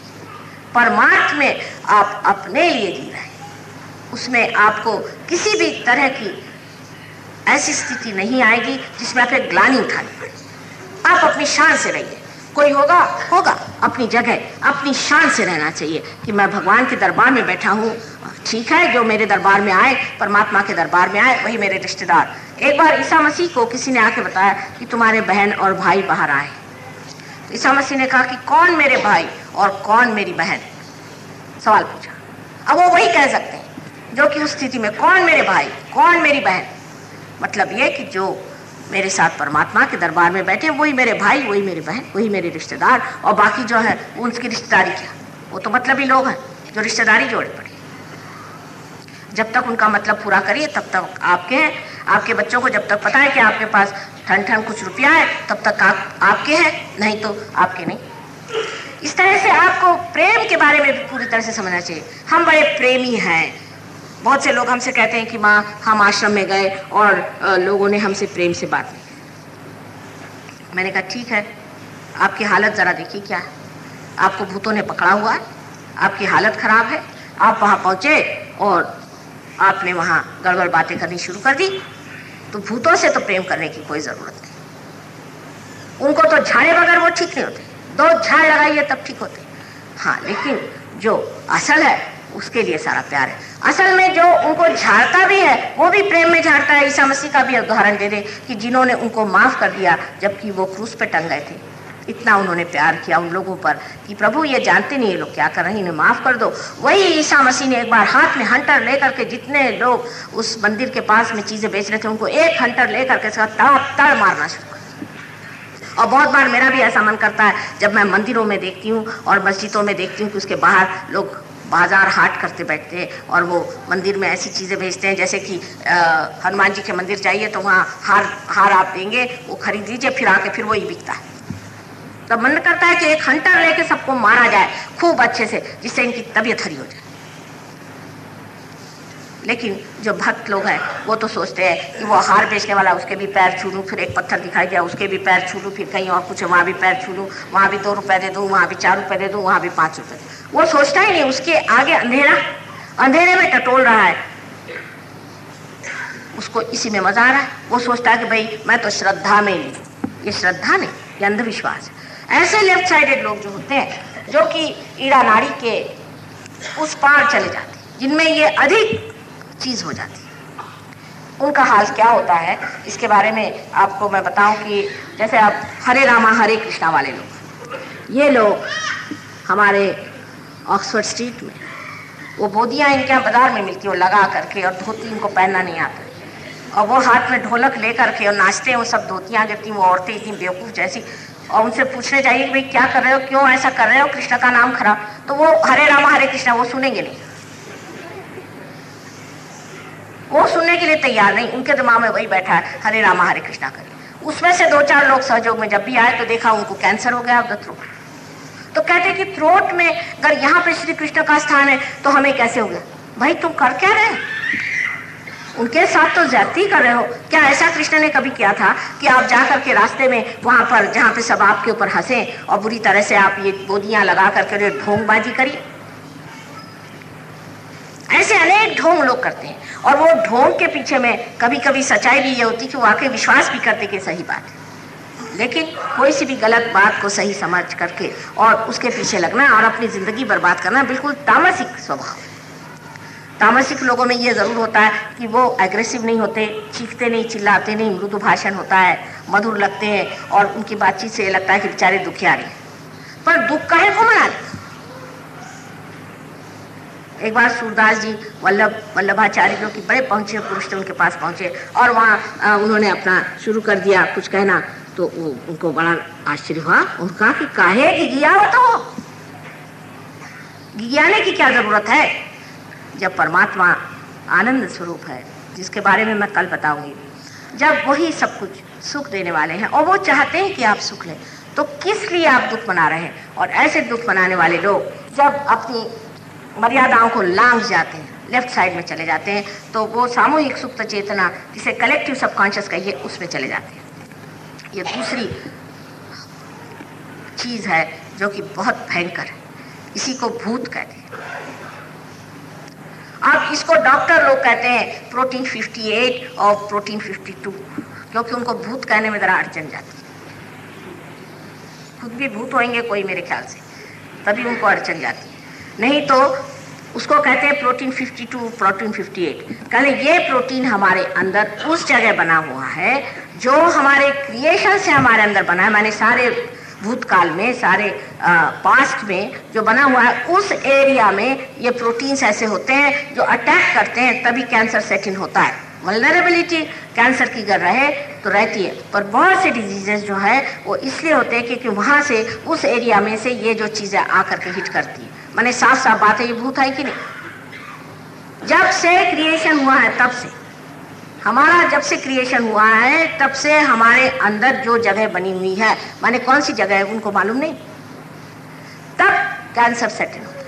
Speaker 1: परमार्थ में आप अपने लिए जी रहे हैं। उसमें आपको किसी भी तरह की ऐसी स्थिति नहीं आएगी जिसमें आपको ग्लानी उठानी पड़े। आप अपनी शान से रहिए। कोई होगा? होगा। अपनी जगह, अपनी शान से रहना चाहिए कि मैं भगवान के दरबार में बैठा हूँ। ठीक है, जो मेरे दरबार में आए, परमात्मा के दरबार में आए, वही मेरे रिश्तेदार। एक बार ईसा मसीह को किसी ने आके बताया कि तुम्हारे बहन और भाई बाहर आए। ईसा मसीह ने कहा कि कौन मेरे भाई और कौन मेरी बहन? सवाल पूछा। अब वो वही कह सकते हैं, जो कि उस स्थिति में कौन मेरे भाई, कौन मेरी बहन? मतलब ये कि जो मेरे साथ परमात्मा के दरबार में बैठे, वही मेरे भाई, वही मेरे बहन, वही मेरे रिश्तेदार और बाकी जो है उनकी रिश्तेदारी क्या। वो तो मतलब ही लोग हैं, जो रिश्तेदारी जोड़े पड़े। जब तक उनका मतलब पूरा करिए, तब तक आपके हैं। आपके बच्चों को जब तक पता है कि आपके पास ठन ठन कुछ रुपया है, तब तक आप, आपके हैं, नहीं तो आपके नहीं। इस तरह से आपको प्रेम के बारे में भी पूरी तरह से समझना चाहिए। हम बड़े प्रेमी हैं बहुत से लोग हमसे कहते हैं कि माँ, हम आश्रम में गए और लोगों ने हमसे प्रेम से बात की। मैंने कहा, ठीक है, आपकी हालत ज़रा देखिए क्या है। आपको भूतों ने पकड़ा हुआ है, आपकी हालत ख़राब है, आप वहाँ पहुँचे और आपने वहाँ गड़बड़ बातें करनी शुरू कर दी। तो भूतों से तो प्रेम करने की कोई ज़रूरत नहीं। उनको तो झाड़े बगैर वो ठीक नहीं होते। दो झाड़ लगाइए तब ठीक होते। हाँ लेकिन जो असल है, उसके लिए सारा प्यार है। असल में जो उनको झाड़ता भी है, वो भी प्रेम में झाड़ता है। ईसा मसीह का भी उदाहरण दे दे कि जिन्होंने उनको माफ़ कर दिया, जबकि वो क्रूस पे टंग गए थे। इतना उन्होंने प्यार किया उन लोगों पर कि प्रभु, ये जानते नहीं ये लोग क्या कर रहे हैं, इन्हें माफ़ कर दो। वही ईसा मसीह ने एक बार हाथ में हंटर लेकर के जितने लोग उस मंदिर के पास में चीज़ें बेच रहे थे, उनको एक हंटर लेकर के तड़ तड़ मारना शुरू कर और बहुत बार मेरा भी ऐसा मन करता है, जब मैं मंदिरों में देखती हूँ और मस्जिदों में देखती हूँ कि उसके बाहर लोग बाज़ार हाट करते बैठते हैं और वो मंदिर में ऐसी चीज़ें भेजते हैं, जैसे कि हनुमान जी के मंदिर जाइए तो वहाँ हार हार आप देंगे, वो खरीद लीजिए, फिर आके फिर वही बिकता है। तब मन करता है कि एक हंटर लेके सबको मारा जाए, खूब अच्छे से, जिससे इनकी तबीयत हरी हो जाए। लेकिन जो भक्त लोग हैं, वो तो सोचते हैं कि वो हार बेचने वाला, उसके भी पैर छू लूँ फिर एक पत्थर दिखाई दिया, उसके भी पैर छू लूँ फिर कहीं और कुछ, वहाँ भी पैर छू लूँ वहाँ भी दो रुपए दे दूँ, वहाँ भी चार रुपए दे दूँ, वहाँ भी पाँच रुपए वो सोचता ही नहीं, उसके आगे अंधेरा, अंधेरे में टटोल रहा है। उसको इसी में मज़ा आ रहा है। वो सोचता है कि भाई, मैं तो श्रद्धा में ही ये श्रद्धा नहीं, ये अंधविश्वास ऐसे लेफ़्ट साइडेड लोग जो होते हैं, जो कि ईड़ा नाड़ी के उस पार चले जाते जिनमें ये अधिक चीज़ हो जाती है। उनका हाल क्या होता है, इसके बारे में आपको मैं बताऊँ कि जैसे आप हरे रामा, हरे कृष्णा वाले लोग, ये लोग हमारे ऑक्सफोर्ड स्ट्रीट में, वो बोधियाँ इनके यहाँ बाज़ार में मिलती हैं लगा करके और धोती इनको पहनना नहीं आता। और वो हाथ में ढोलक ले करके और नाचते हैं, वो सब धोतियाँ गिरती वो औरतें इतनी बेवकूफ़ जैसी। और उनसे पूछने चाहिए भाई क्या कर रहे हो, क्यों ऐसा कर रहे हो, कृष्ण का नाम खराब। तो वो हरे रामा, हरे कृष्णा, वो सुनेंगे नहीं। वो सुनने के लिए तैयार नहीं, उनके दिमाग में वही बैठा है, हरे रामा, हरे कृष्णा कर उसमें से दो चार लोग सहयोग में जब भी आए तो देखा उनको कैंसर हो गया द थ्रोट तो कहते कि थ्रोट में अगर यहाँ पे श्री कृष्ण का स्थान है तो हमें कैसे हो गया? भाई, तुम कर क्या रहे उनके साथ तो ज्यादती कर रहे हो। क्या ऐसा कृष्ण ने कभी किया था कि आप जाकर के रास्ते में, वहाँ पर, जहाँ पे सब आपके ऊपर हंसे, और बुरी तरह से आप ये बोदियाँ लगा करके ढोंगबाजी करिए ऐसे अनेक ढोंग लोग करते हैं। और वो ढोंग के पीछे में कभी कभी सच्चाई भी ये होती कि वाकई विश्वास भी करते कि सही बात है। लेकिन कोई सी भी गलत बात को सही समझ करके और उसके पीछे लगना और अपनी ज़िंदगी बर्बाद करना बिल्कुल तामसिक स्वभाव तामसिक लोगों में ये ज़रूर होता है कि वो एग्रेसिव नहीं होते, चीखते नहीं, चिल्लाते नहीं, मृदु भाषण होता है, मधुर लगते हैं और उनकी बातचीत से ये लगता है कि बेचारे दुखियारी पर दुख का है को मना एक बार सूरदास जी, वल्लभ, वल्लभाचार्य जो कि बड़े पहुँचे, पुरुष थे, उनके पास पहुँचे, और वहाँ उन्होंने अपना शुरू कर दिया कुछ कहना। तो वो, उनको बड़ा आश्चर्य हुआ। उनका कि, काहे गिगिया हो तो गिगियाने की क्या ज़रूरत है? जब परमात्मा आनंद स्वरूप है, जिसके बारे में मैं कल बताऊँगी। जब वही सब कुछ सुख देने वाले हैं, और वो चाहते हैं कि आप सुख लें तो किस लिए आप दुख मना रहे हैं? और ऐसे दुख मनाने वाले लोग, जब अपनी मर्यादाओं को लांग जाते हैं लेफ़्ट साइड में चले जाते हैं तो वो सामूहिक सुप्त चेतना जिसे कलेक्टिव सबकॉन्शियस कहिए, उसमें चले जाते हैं। ये दूसरी चीज़ है जो कि बहुत भयंकर है। इसी को भूत कहते हैं। अब इसको डॉक्टर लोग कहते हैं प्रोटीन 58 और प्रोटीन 52 क्योंकि उनको भूत कहने में जरा अड़चन जाती है। खुद भी भूत होंगे कोई मेरे ख्याल से, तभी उनको अड़चन जाती है। नहीं तो उसको कहते हैं प्रोटीन 52 प्रोटीन 58 कहले, ये प्रोटीन हमारे अंदर उस जगह बना हुआ है, जो हमारे क्रिएशन से हमारे अंदर बना है, मैंने सारे भूतकाल में, सारे पास्ट में जो बना हुआ है, उस एरिया में ये प्रोटीन्स ऐसे होते हैं, जो अटैक करते हैं, तभी कैंसर सेट इन होता है। वल्नरेबिलिटी कैंसर की अगर रहे तो रहती है। पर बहुत से डिजीजेस जो है, वो इसलिए होते हैं क्योंकि वहाँ से, उस एरिया में से ये जो चीज़ें आकर के हिट करती है। मैंने साफ़ साफ़ बात है ये भूत है कि नहीं? जब से क्रिएशन हुआ है, तब से। हमारा जब से क्रिएशन हुआ है, तब से हमारे अंदर जो जगह बनी हुई है, माने कौन सी जगह है, उनको मालूम नहीं? तब कैंसर सेटल होता है।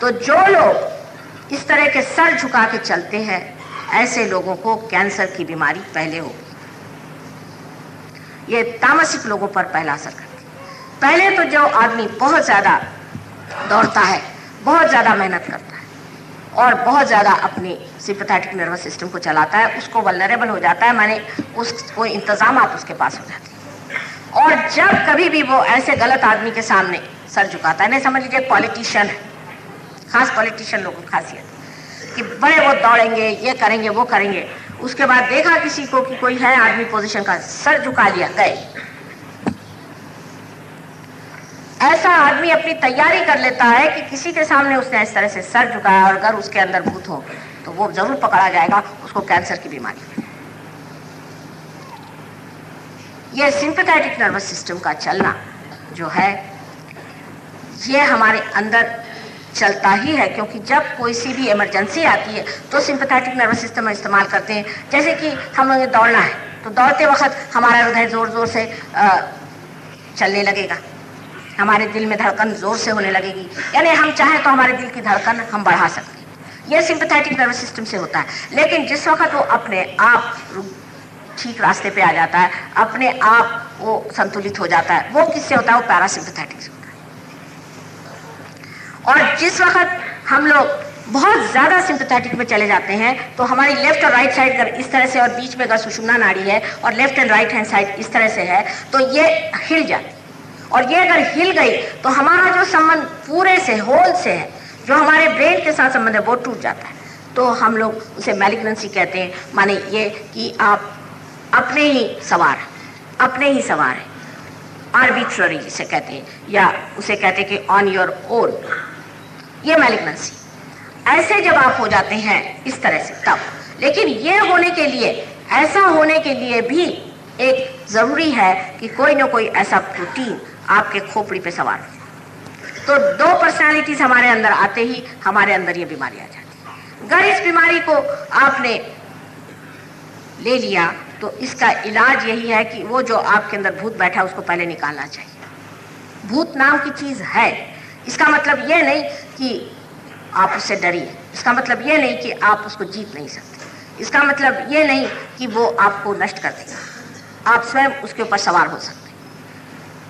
Speaker 1: तो जो लोग इस तरह के सर झुका के चलते हैं, ऐसे लोगों को कैंसर की बीमारी पहले होगी। ये तामसिक लोगों पर पहला असर करती पहले तो जो आदमी बहुत ज़्यादा दौड़ता है, बहुत ज़्यादा मेहनत करता है और बहुत ज़्यादा अपनी सिंपथेटिक नर्वस सिस्टम को चलाता है, उसको वलनरेबल हो जाता है, माने उसको इंतज़ाम उसके पास हो जाते हैं। और जब कभी भी वो ऐसे गलत आदमी के सामने सर झुकाता है नहीं समझ लीजिए पॉलिटिशियन खास पॉलिटिशियन लोगों की खासियत कि बड़े वो दौड़ेंगे, ये करेंगे, वो करेंगे, उसके बाद देखा किसी को कि कोई है आदमी पोजीशन का, सर झुका लिया, गए। ऐसा आदमी अपनी तैयारी कर लेता है कि किसी के सामने उसने इस तरह से सर झुकाया और अगर उसके अंदर भूत हो तो वो ज़रूर पकड़ा जाएगा उसको कैंसर की बीमारी। ये सिंपथेटिक नर्वस सिस्टम का चलना जो है ये हमारे अंदर चलता ही है क्योंकि जब कोई सी भी इमरजेंसी आती है तो सिंपथेटिक नर्वस सिस्टम इस्तेमाल करते हैं। जैसे कि हम दौड़ना है तो दौड़ते वक्त हमारा हृदय ज़ोर ज़ोर से आ, चलने लगेगा। हमारे दिल में धड़कन ज़ोर से होने लगेगी। यानी हम चाहें तो हमारे दिल की धड़कन हम बढ़ा सकते हैं। यह सिंपथेटिक नर्वस सिस्टम से होता है। लेकिन जिस वक्त वो अपने आप ठीक रास्ते पे आ जाता है, अपने आप वो संतुलित हो जाता है, वो किससे होता है? वो पैरासिम्पथेटिक से होता है। और जिस वक्त हम लोग बहुत ज़्यादा सिंपथेटिक में चले जाते हैं तो हमारी लेफ़्ट और राइट साइड अगर इस तरह से और बीच में अगर सुषुम्ना नाड़ी है और left and right hand side इस तरह से है तो ये हिल जाती और ये अगर हिल गई तो हमारा जो संबंध पूरे से होल से है, जो हमारे ब्रेन के साथ संबंध है, वो टूट जाता है। तो हम लोग उसे मेलिग्नेंसी कहते हैं। माने ये कि आप अपने ही सवार अपने ही सवार हैं। आर्बिट्ररी जिसे कहते हैं, या उसे कहते हैं कि ऑन योर ओन ये मैलिग्नेंसी ऐसे जब आप हो जाते हैं, इस तरह से, तब। लेकिन ये होने के लिए, ऐसा होने के लिए भी एक ज़रूरी है कि कोई ना कोई ऐसा प्रोटीन आपके खोपड़ी पे सवार। तो दो पर्सनालिटीज हमारे अंदर आते ही हमारे अंदर ये बीमारी आ जाती है। अगर इस बीमारी को आपने ले लिया तो इसका इलाज यही है कि वो जो आपके अंदर भूत बैठा है, उसको पहले निकालना चाहिए। भूत नाम की चीज़ है। इसका मतलब ये नहीं कि आप उससे डरिए। इसका मतलब ये नहीं कि आप उसको जीत नहीं सकते। इसका मतलब ये नहीं कि वो आपको नष्ट कर देगा। आप स्वयं उसके ऊपर सवार हो सकते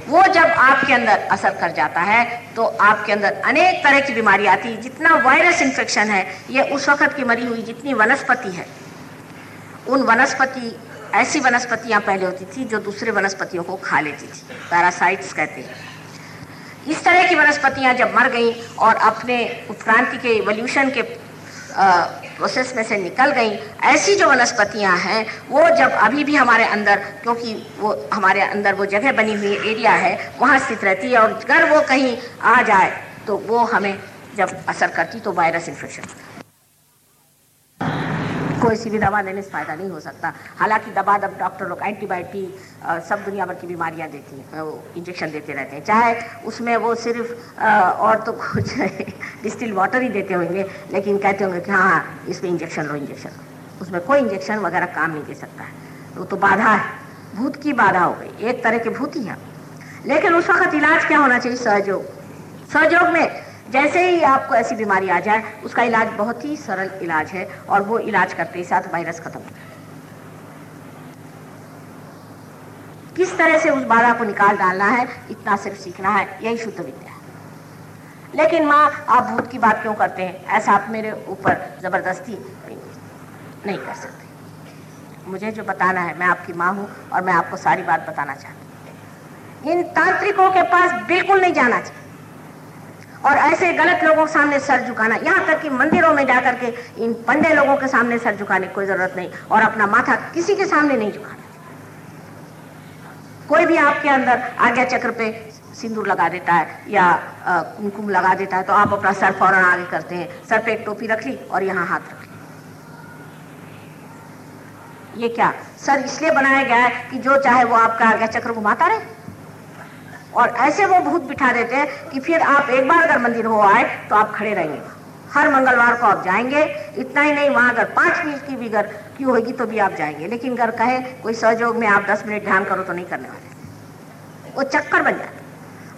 Speaker 1: वो जब आपके अंदर असर कर जाता है तो आपके अंदर अनेक तरह की बीमारी आती है। जितना वायरस इन्फेक्शन है, ये उस वक्त की मरी हुई जितनी वनस्पति है। उन वनस्पति, ऐसी वनस्पतियाँ पहले होती थी जो दूसरे वनस्पतियों को खा लेती थी। पैरासाइट्स कहते हैं। इस तरह की वनस्पतियाँ जब मर गई और अपने उत्क्रांति के इवोल्यूशन के प्रोसेस में से निकल गई। ऐसी जो वनस्पतियाँ हैं, वो जब अभी भी हमारे अंदर, क्योंकि वो हमारे अंदर वो जगह बनी हुई एरिया है, वहाँ स्थित रहती है और अगर वो कहीं आ जाए तो वो हमें जब असर करती तो वायरस इन्फेक्शन कोई सी भी दवा देने से फ़ायदा नहीं हो सकता। हालाँकि दवा दब डॉक्टर लोग एंटीबायोटिक सब दुनिया भर की बीमारियाँ देती हैं वो इंजेक्शन देते रहते हैं। चाहे उसमें वो सिर्फ़ और तो कुछ डिस्टिल वाटर ही देते होंगे, लेकिन कहते होंगे कि हाँ हाँ इसमें इंजेक्शन लो, इंजेक्शन उसमें कोई इंजेक्शन वगैरह काम नहीं दे सकता है। वो तो बाधा है, भूत की बाधा हो गई, एक तरह के भूत ही है। लेकिन उस वक्त इलाज क्या होना चाहिए सहयोग? सहयोग में जैसे ही आपको ऐसी बीमारी आ जाए, उसका इलाज बहुत ही सरल इलाज है और वो इलाज करते ही साथ वायरस खत्म हो। जाए किस तरह से उस बाधा को निकाल डालना है, इतना सिर्फ़ सीखना है, यही शुद्ध विद्या है। लेकिन माँ, आप भूत की बात क्यों करते हैं? ऐसा आप मेरे ऊपर ज़बरदस्ती नहीं कर सकते। मुझे जो बताना है, मैं आपकी माँ हूँ और मैं आपको सारी बात बताना चाहती हूँ। इन तांत्रिकों के पास बिल्कुल नहीं जाना चाहिए। और ऐसे गलत लोगों के सामने सर झुकाना। यहाँ तक कि मंदिरों में जाकर के इन पंडे लोगों के सामने सर झुकाने की कोई ज़रूरत नहीं और अपना माथा किसी के सामने नहीं झुकाना। कोई भी आपके अंदर आज्ञा चक्र पे सिंदूर लगा देता है या कुमकुम लगा देता है तो आप अपना सर फ़ौरन आगे करते हैं। सर पे एक टोपी रख ली और यहाँ हाथ रख ली। ये क्या? सर इसलिए बनाया गया है कि जो चाहे वो आपका आज्ञा चक्र घुमाता रहे। और ऐसे वो भूत बिठा देते हैं कि फिर आप एक बार अगर मंदिर हो आए तो आप खड़े रहेंगे हर मंगलवार को आप जाएँगे। इतना ही नहीं वहाँ अगर पाँच मिनट की भी अगर क्यों होगी तो भी आप जाएँगे। लेकिन अगर कहे कोई सहयोग में आप दस मिनट ध्यान करो तो नहीं करने वाले। वो चक्कर बन जाते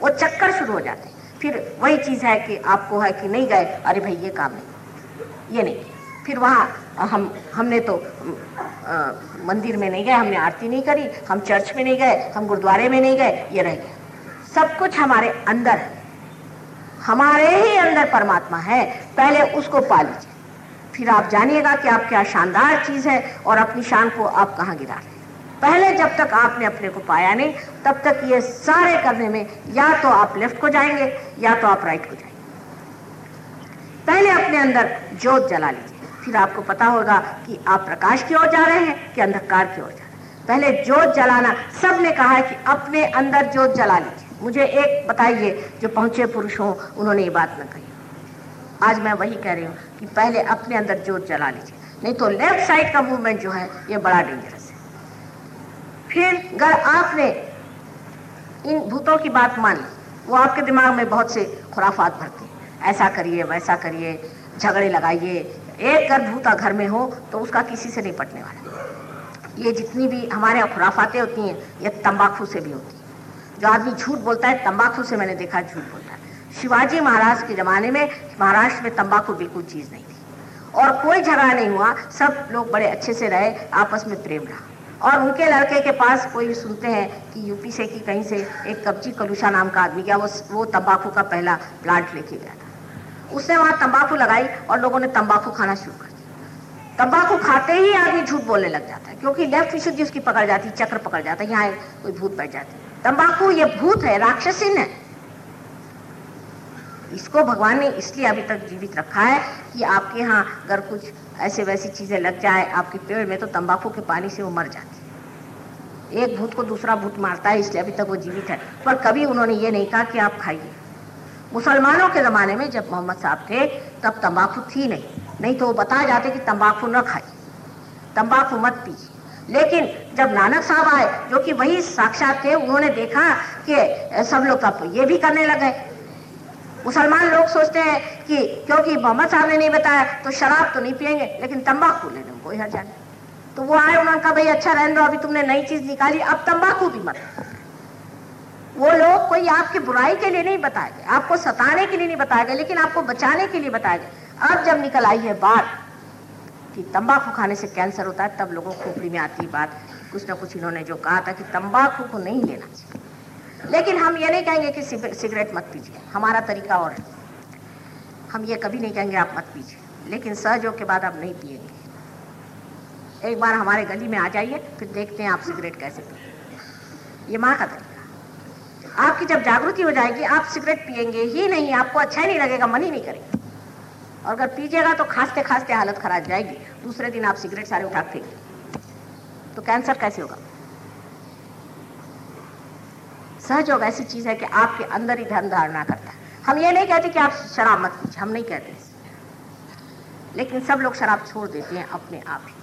Speaker 1: वो चक्कर शुरू हो जाते फिर वही चीज़ है कि आपको है कि नहीं गए अरे भाई ये काम नहीं। ये नहीं। फिर वहाँ हम हमने तो आ, मंदिर में नहीं गए हमने आरती नहीं करी हम चर्च में नहीं गए हम गुरुद्वारे में नहीं गए ये रह गया। सब कुछ हमारे अंदर है। हमारे ही अंदर परमात्मा है। पहले उसको पा लीजिए। फिर आप जानिएगा कि आप क्या शानदार चीज़ है और अपनी शान को आप कहाँ गिरा रहे हैं। पहले जब तक आपने अपने को पाया नहीं, तब तक ये सारे करने में या तो आप लेफ़्ट को जाएँगे या तो आप राइट को जाएँगे। पहले अपने अंदर जोत जला लीजिए। फिर आपको पता होगा कि आप प्रकाश की ओर जा रहे हैं कि अंधकार की ओर जा रहे हैं। पहले जोत जलाना, सबने कहा है कि अपने अंदर जोत जला लीजिए। मुझे एक बताइए, जो पहुँचे पुरुष हो, उन्होंने ये बात न कही। आज मैं वही कह रही हूँ कि पहले अपने अंदर जोत जला लीजिए, नहीं तो लेफ़्ट साइड का मूवमेंट जो है, ये बड़ा डेंजरस है। फिर अगर आपने इन भूतों की बात मानी वो आपके दिमाग में बहुत से खुराफात भरते ऐसा करिए, वैसा करिए, झगड़े लगाइए। एक अगर भूता घर में हो तो उसका किसी से नहीं पटने वाला। ये जितनी भी हमारे यहाँ खुराफातें होती हैं, ये तंबाकू से भी होती हैं। जो आदमी झूठ बोलता है, तंबाकू से मैंने देखा झूठ बोलता है। शिवाजी महाराज के जमाने में, महाराष्ट्र में तंबाकू बिल्कुल चीज़ नहीं थी। और कोई झगड़ा नहीं हुआ, सब लोग बड़े अच्छे से रहे, आपस में प्रेम रहा। और उनके लड़के के पास कोई सुनते हैं कि यूपी से कि कहीं से एक कब्जी कलुषा नाम का आदमी गया, वो वो तंबाकू का पहला प्लांट लेके गया था। उसने वहाँ तंबाकू लगाई और लोगों ने तंबाकू खाना शुरू कर दिया। तंबाकू खाते ही आदमी झूठ बोलने लग जाता है, क्योंकि लेफ़्ट विशुद्धि उसकी पकड़ जाती, चक्र पकड़ जाता है, यहाँ कोई भूत बैठ जाती तंबाकू ये भूत है राक्षसिन है इसको भगवान ने इसलिए अभी तक जीवित रखा है कि आपके यहाँ अगर कुछ ऐसे वैसी चीज़ें लग जाए, आपके पेड़ में तो तंबाकू के पानी से वो मर जाती है। एक भूत को दूसरा भूत मारता है, इसलिए अभी तक वो जीवित है। पर कभी उन्होंने ये नहीं कहा कि आप खाइए। मुसलमानों के ज़माने में जब मोहम्मद साहब थे, तब तंबाकू थी नहीं। नहीं तो वो बता जाते कि तंबाकू न खाइए। तंबाकू मत पीजिए। लेकिन जब नानक साहब आए, जो कि वही साक्षात थे, उन्होंने देखा कि सब लोग अब ये भी करने लगे। मुसलमान लोग सोचते हैं कि क्योंकि मोहम्मद साहब ने नहीं बताया तो शराब तो नहीं पियेंगे, लेकिन तंबाकू लेने कोई हर जाने। तो वो आए, उन्होंने कहा, भाई अच्छा रहने दो, अभी तुमने नई चीज़ निकाली, अब तंबाकू भी मत वो लोग कोई आपकी बुराई के लिए नहीं बताए गए, आपको सताने के लिए नहीं बताए गए, लेकिन आपको बचाने के लिए बताए गए। अब जब निकल आई है बात कि तंबाकू खाने से कैंसर होता है, तब लोगों को खोपड़ी में आती बात। कुछ ना कुछ इन्होंने जो कहा था कि तंबाकू को नहीं लेना चाहिए। लेकिन हम ये नहीं कहेंगे कि सिगरेट मत पीजिए। हमारा तरीका और है। हम ये कभी नहीं कहेंगे आप मत पीजिए। लेकिन सहयोग के बाद आप नहीं पिएँगे। एक बार हमारे गली में आ जाइए, फिर देखते हैं आप सिगरेट कैसे पिए ये माँ का तरीका आपकी जब जागृति हो जाएगी, आप सिगरेट पिएँगे ही नहीं, आपको अच्छा ही नहीं लगेगा, मन ही नहीं करेगा। और अगर पीजिएगा तो खांसते खांसते हालत खराब जाएगी। दूसरे दिन आप सिगरेट सारे उठा फेंक तो कैंसर कैसे होगा? सहज सहयोग ऐसी चीज़ है कि आपके अंदर ही धर्म धारणा करता है। हम ये नहीं कहते कि आप शराब मत पीजिए, हम नहीं कहते लेकिन सब लोग शराब छोड़ देते हैं अपने आप ही।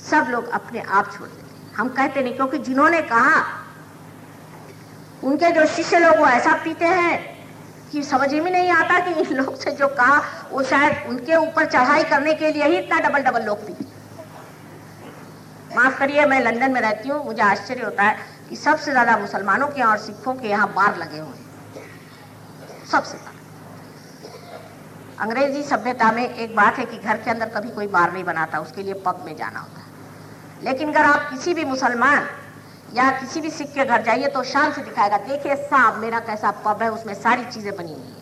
Speaker 1: सब लोग अपने आप छोड़ देते हम कहते नहीं, क्योंकि जिन्होंने कहा, उनके जो शिष्य लोग वो ऐसा पीते हैं कि समझ में नहीं आता कि इन लोग से जो कहा, वो शायद उनके ऊपर चढ़ाई करने के लिए ही इतना डबल डबल लोग पीते माफ़ करिए, मैं लंदन में रहती हूँ, मुझे आश्चर्य होता है कि सबसे ज़्यादा मुसलमानों के और सिखों के यहाँ बार लगे हुए हैं। सबसे अंग्रेज़ी सभ्यता में एक बात है कि घर के अंदर कभी कोई बार नहीं बनाता, उसके लिए पब में जाना होता है। लेकिन अगर आप किसी भी मुसलमान या किसी भी सिख के घर जाइए तो शान से दिखाएगा, देखिए साहब, मेरा कैसा पब है, उसमें सारी चीज़ें बनी हुई है।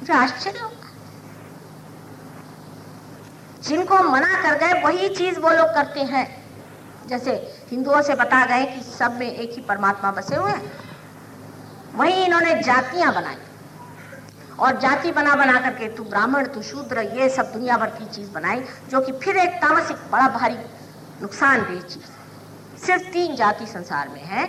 Speaker 1: मुझे आश्चर्य होगा। जिनको मना कर गए, वही चीज़ वो लोग करते हैं। जैसे हिंदुओं से बता गए कि सब में एक ही परमात्मा बसे हुए हैं, वही इन्होंने जातियाँ बनाई। और जाति बना बना करके तू ब्राह्मण, तू शूद्र, ये सब दुनिया भर की चीज़ बनाई, जो कि फिर एक तामसिक, बड़ा भारी नुकसान भी चीज़। सिर्फ़ तीन जाति संसार में है,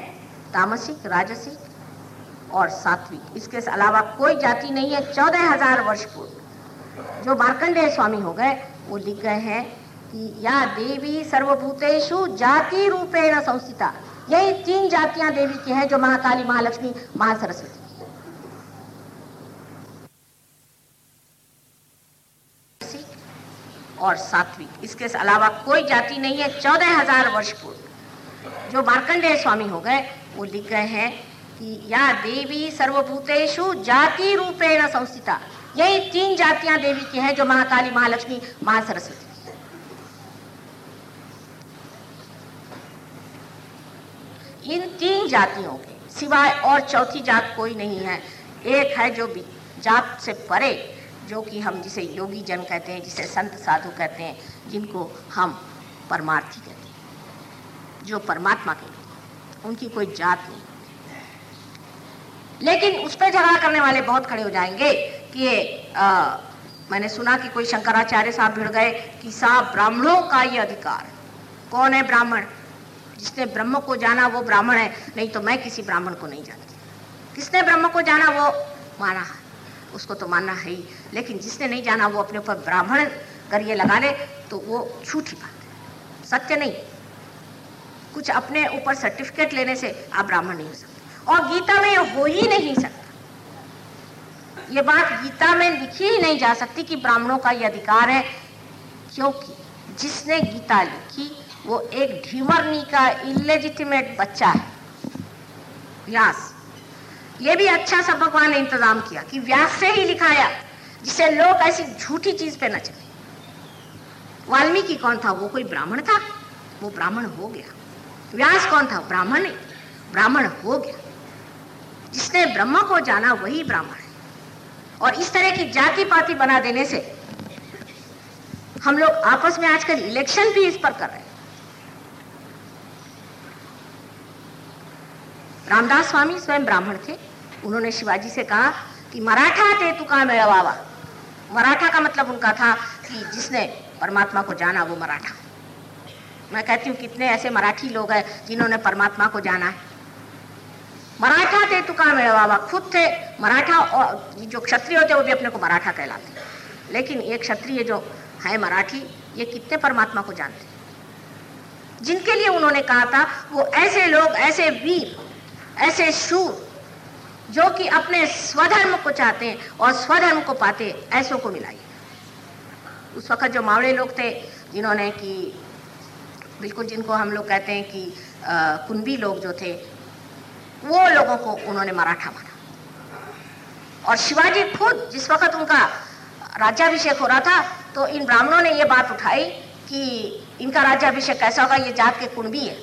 Speaker 1: तामसिक, राजसिक और सात्विक। इसके अलावा कोई जाति नहीं है, चौदह हज़ार वर्ष पूर्व। जो मार्कंडेय स्वामी हो गए, वो लिख गए हैं कि, या देवी सर्वभूतेषु जाति रूपेण संस्थिता। यही तीन जातियाँ देवी की हैं, जो महाकाली, महालक्ष्मी, महासरस्वती। और सात्विक। इसके अलावा कोई जाति नहीं है, चौदह हज़ार वर्ष पूर्व। जो मार्कंडेय स्वामी हो गए, वो लिख गए हैं कि या देवी सर्वभूतेषु जाति रूपेण संस्थिता। यही तीन जातियाँ देवी की हैं, जो महाकाली, महालक्ष्मी, महासरस्वती। इन तीन जातियों के सिवाय और चौथी जात कोई नहीं है। एक है जो जात से परे, जो कि हम जिसे योगी जन कहते हैं, जिसे संत साधु कहते हैं, जिनको हम परमार्थी कहते हैं। जो परमात्मा के उनकी कोई जात नहीं। लेकिन उस पर झगड़ा करने वाले बहुत खड़े हो जाएँगे कि आ, मैंने सुना कि कोई शंकराचार्य साहब भिड़ गए कि साहब ब्राह्मणों का ये अधिकार। कौन है ब्राह्मण? जिसने ब्रह्म को जाना वो ब्राह्मण है नहीं तो मैं किसी ब्राह्मण को नहीं जानती। किसने ब्रह्म को जाना वो? माना उसको तो मानना है ही। लेकिन जिसने नहीं जाना वो अपने ऊपर ब्राह्मण अगर ये लगा ले तो वो झूठी बात है। सत्य नहीं कुछ अपने ऊपर सर्टिफिकेट लेने से आप ब्राह्मण नहीं हो सकते। और गीता में हो ही नहीं सकता। ये बात गीता में लिखी ही नहीं जा सकती कि ब्राह्मणों का ये अधिकार है, क्योंकि जिसने गीता लिखी, वो एक ढीमरनी का इलेजिटिमेट बच्चा है। व्यास। ये भी अच्छा सा भगवान ने इंतज़ाम किया कि व्यास से ही लिखाया जिसे लोग ऐसी झूठी चीज़ पे न चले। वाल्मीकि कौन था? वो कोई ब्राह्मण था? वो ब्राह्मण हो गया। व्यास कौन था? ब्राह्मण नहीं ब्राह्मण हो गया। जिसने ब्रह्म को जाना, वही ब्राह्मण है। और इस तरह की जाति पाति बना देने से हम लोग आपस में आजकल इलेक्शन भी इस पर कर रहे हैं। रामदास स्वामी स्वयं ब्राह्मण थे। उन्होंने शिवाजी से कहा कि मराठा ते तुका मेवावा मराठा का मतलब उनका था कि जिसने परमात्मा को जाना, वो मराठा। मैं कहती हूँ, कितने ऐसे मराठी लोग हैं जिन्होंने परमात्मा को जाना है। मराठा थे तुका मेवावा खुद थे, मराठा और जो क्षत्रिय होते वो भी अपने को मराठा कहलाते लेकिन ये क्षत्रिय जो है मराठी, ये कितने परमात्मा को जानते जिनके लिए उन्होंने कहा था, वो ऐसे लोग, ऐसे वीर, ऐसे शूर, जो कि अपने स्वधर्म को चाहते हैं और स्वधर्म को पाते ऐसों को मिलाइए। उस वक्त जो मावड़े लोग थे, जिन्होंने कि बिल्कुल जिनको हम लोग कहते हैं कि कुंबी लोग जो थे, वो लोगों को उन्होंने मराठा माना। और शिवाजी खुद जिस वक्त उनका राज्याभिषेक हो रहा था तो इन ब्राह्मणों ने ये बात उठाई कि इनका राज्याभिषेक कैसा होगा, ये जात के कुंबी है।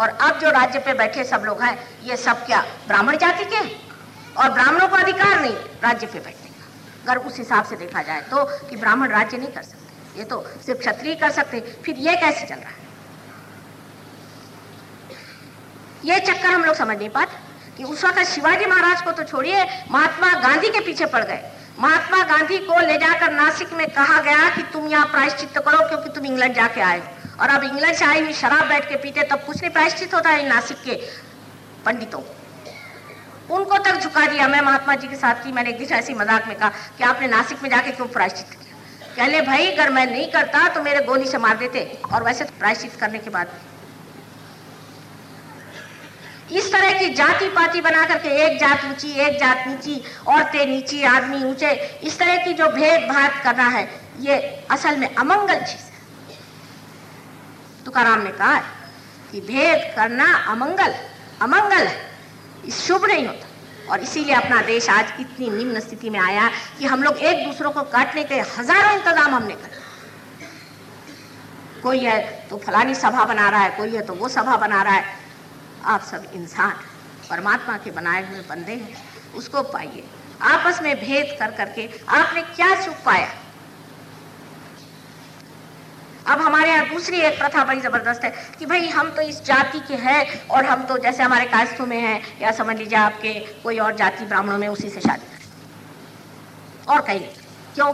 Speaker 1: और अब जो राज्य पे बैठे सब लोग हैं, ये सब क्या ब्राह्मण जाति के और ब्राह्मणों को अधिकार नहीं, राज्य पे बैठने का। अगर उस हिसाब से देखा जाए तो कि ब्राह्मण राज्य नहीं कर सकते, ये तो सिर्फ़ क्षत्रिय कर सकते फिर ये कैसे चल रहा है? ये चक्कर हम लोग समझ नहीं पाते कि उस वक्त शिवाजी महाराज को तो छोड़िए, महात्मा गांधी के पीछे पड़ गए। महात्मा गांधी को ले जाकर नासिक में कहा गया कि तुम यहाँ प्रायश्चित करो क्योंकि तुम इंग्लैंड जाके आए और अब इंग्लैंड से आई हुई शराब बैठ के पीते, तब कुछ नहीं प्रायश्चित होता है नासिक के पंडितों को। उनको तक झुका दिया मैं महात्मा जी के साथ थी मैंने एक दिन ऐसी मज़ाक में कहा कि आपने नासिक में जाके क्यों प्रायश्चित किया? कहले भाई, अगर मैं नहीं करता तो मेरे गोली से मार देते। और वैसे तो प्रायश्चित करने के बाद इस तरह की जाति पाति बना करके एक जात ऊँची, एक जात नीची, औरतें नीची, आदमी ऊँचे, इस तरह की जो भेदभाव करना है, ये असल में अमंगल चीज़ है। तुकाराम ने कहा कि भेद करना अमंगल अमंगल है शुभ नहीं होता। और इसीलिए अपना देश आज इतनी निम्न स्थिति में आया कि हम लोग एक दूसरों को काटने के हज़ारों इंतज़ाम हमने कर कोई है तो फलानी सभा बना रहा है, कोई है तो वो सभा बना रहा है। आप सब इंसान परमात्मा के बनाए हुए बंदे हैं, उसको पाइए। आपस में भेद कर करके आपने क्या सुख पाया? अब हमारे यहाँ दूसरी एक प्रथा बड़ी ज़बरदस्त है कि भाई हम तो इस जाति के हैं और हम तो जैसे हमारे कास्तों में हैं, या समझ लीजिए आपके कोई और जाति ब्राह्मणों में उसी से शादी करें और कहीं क्यों?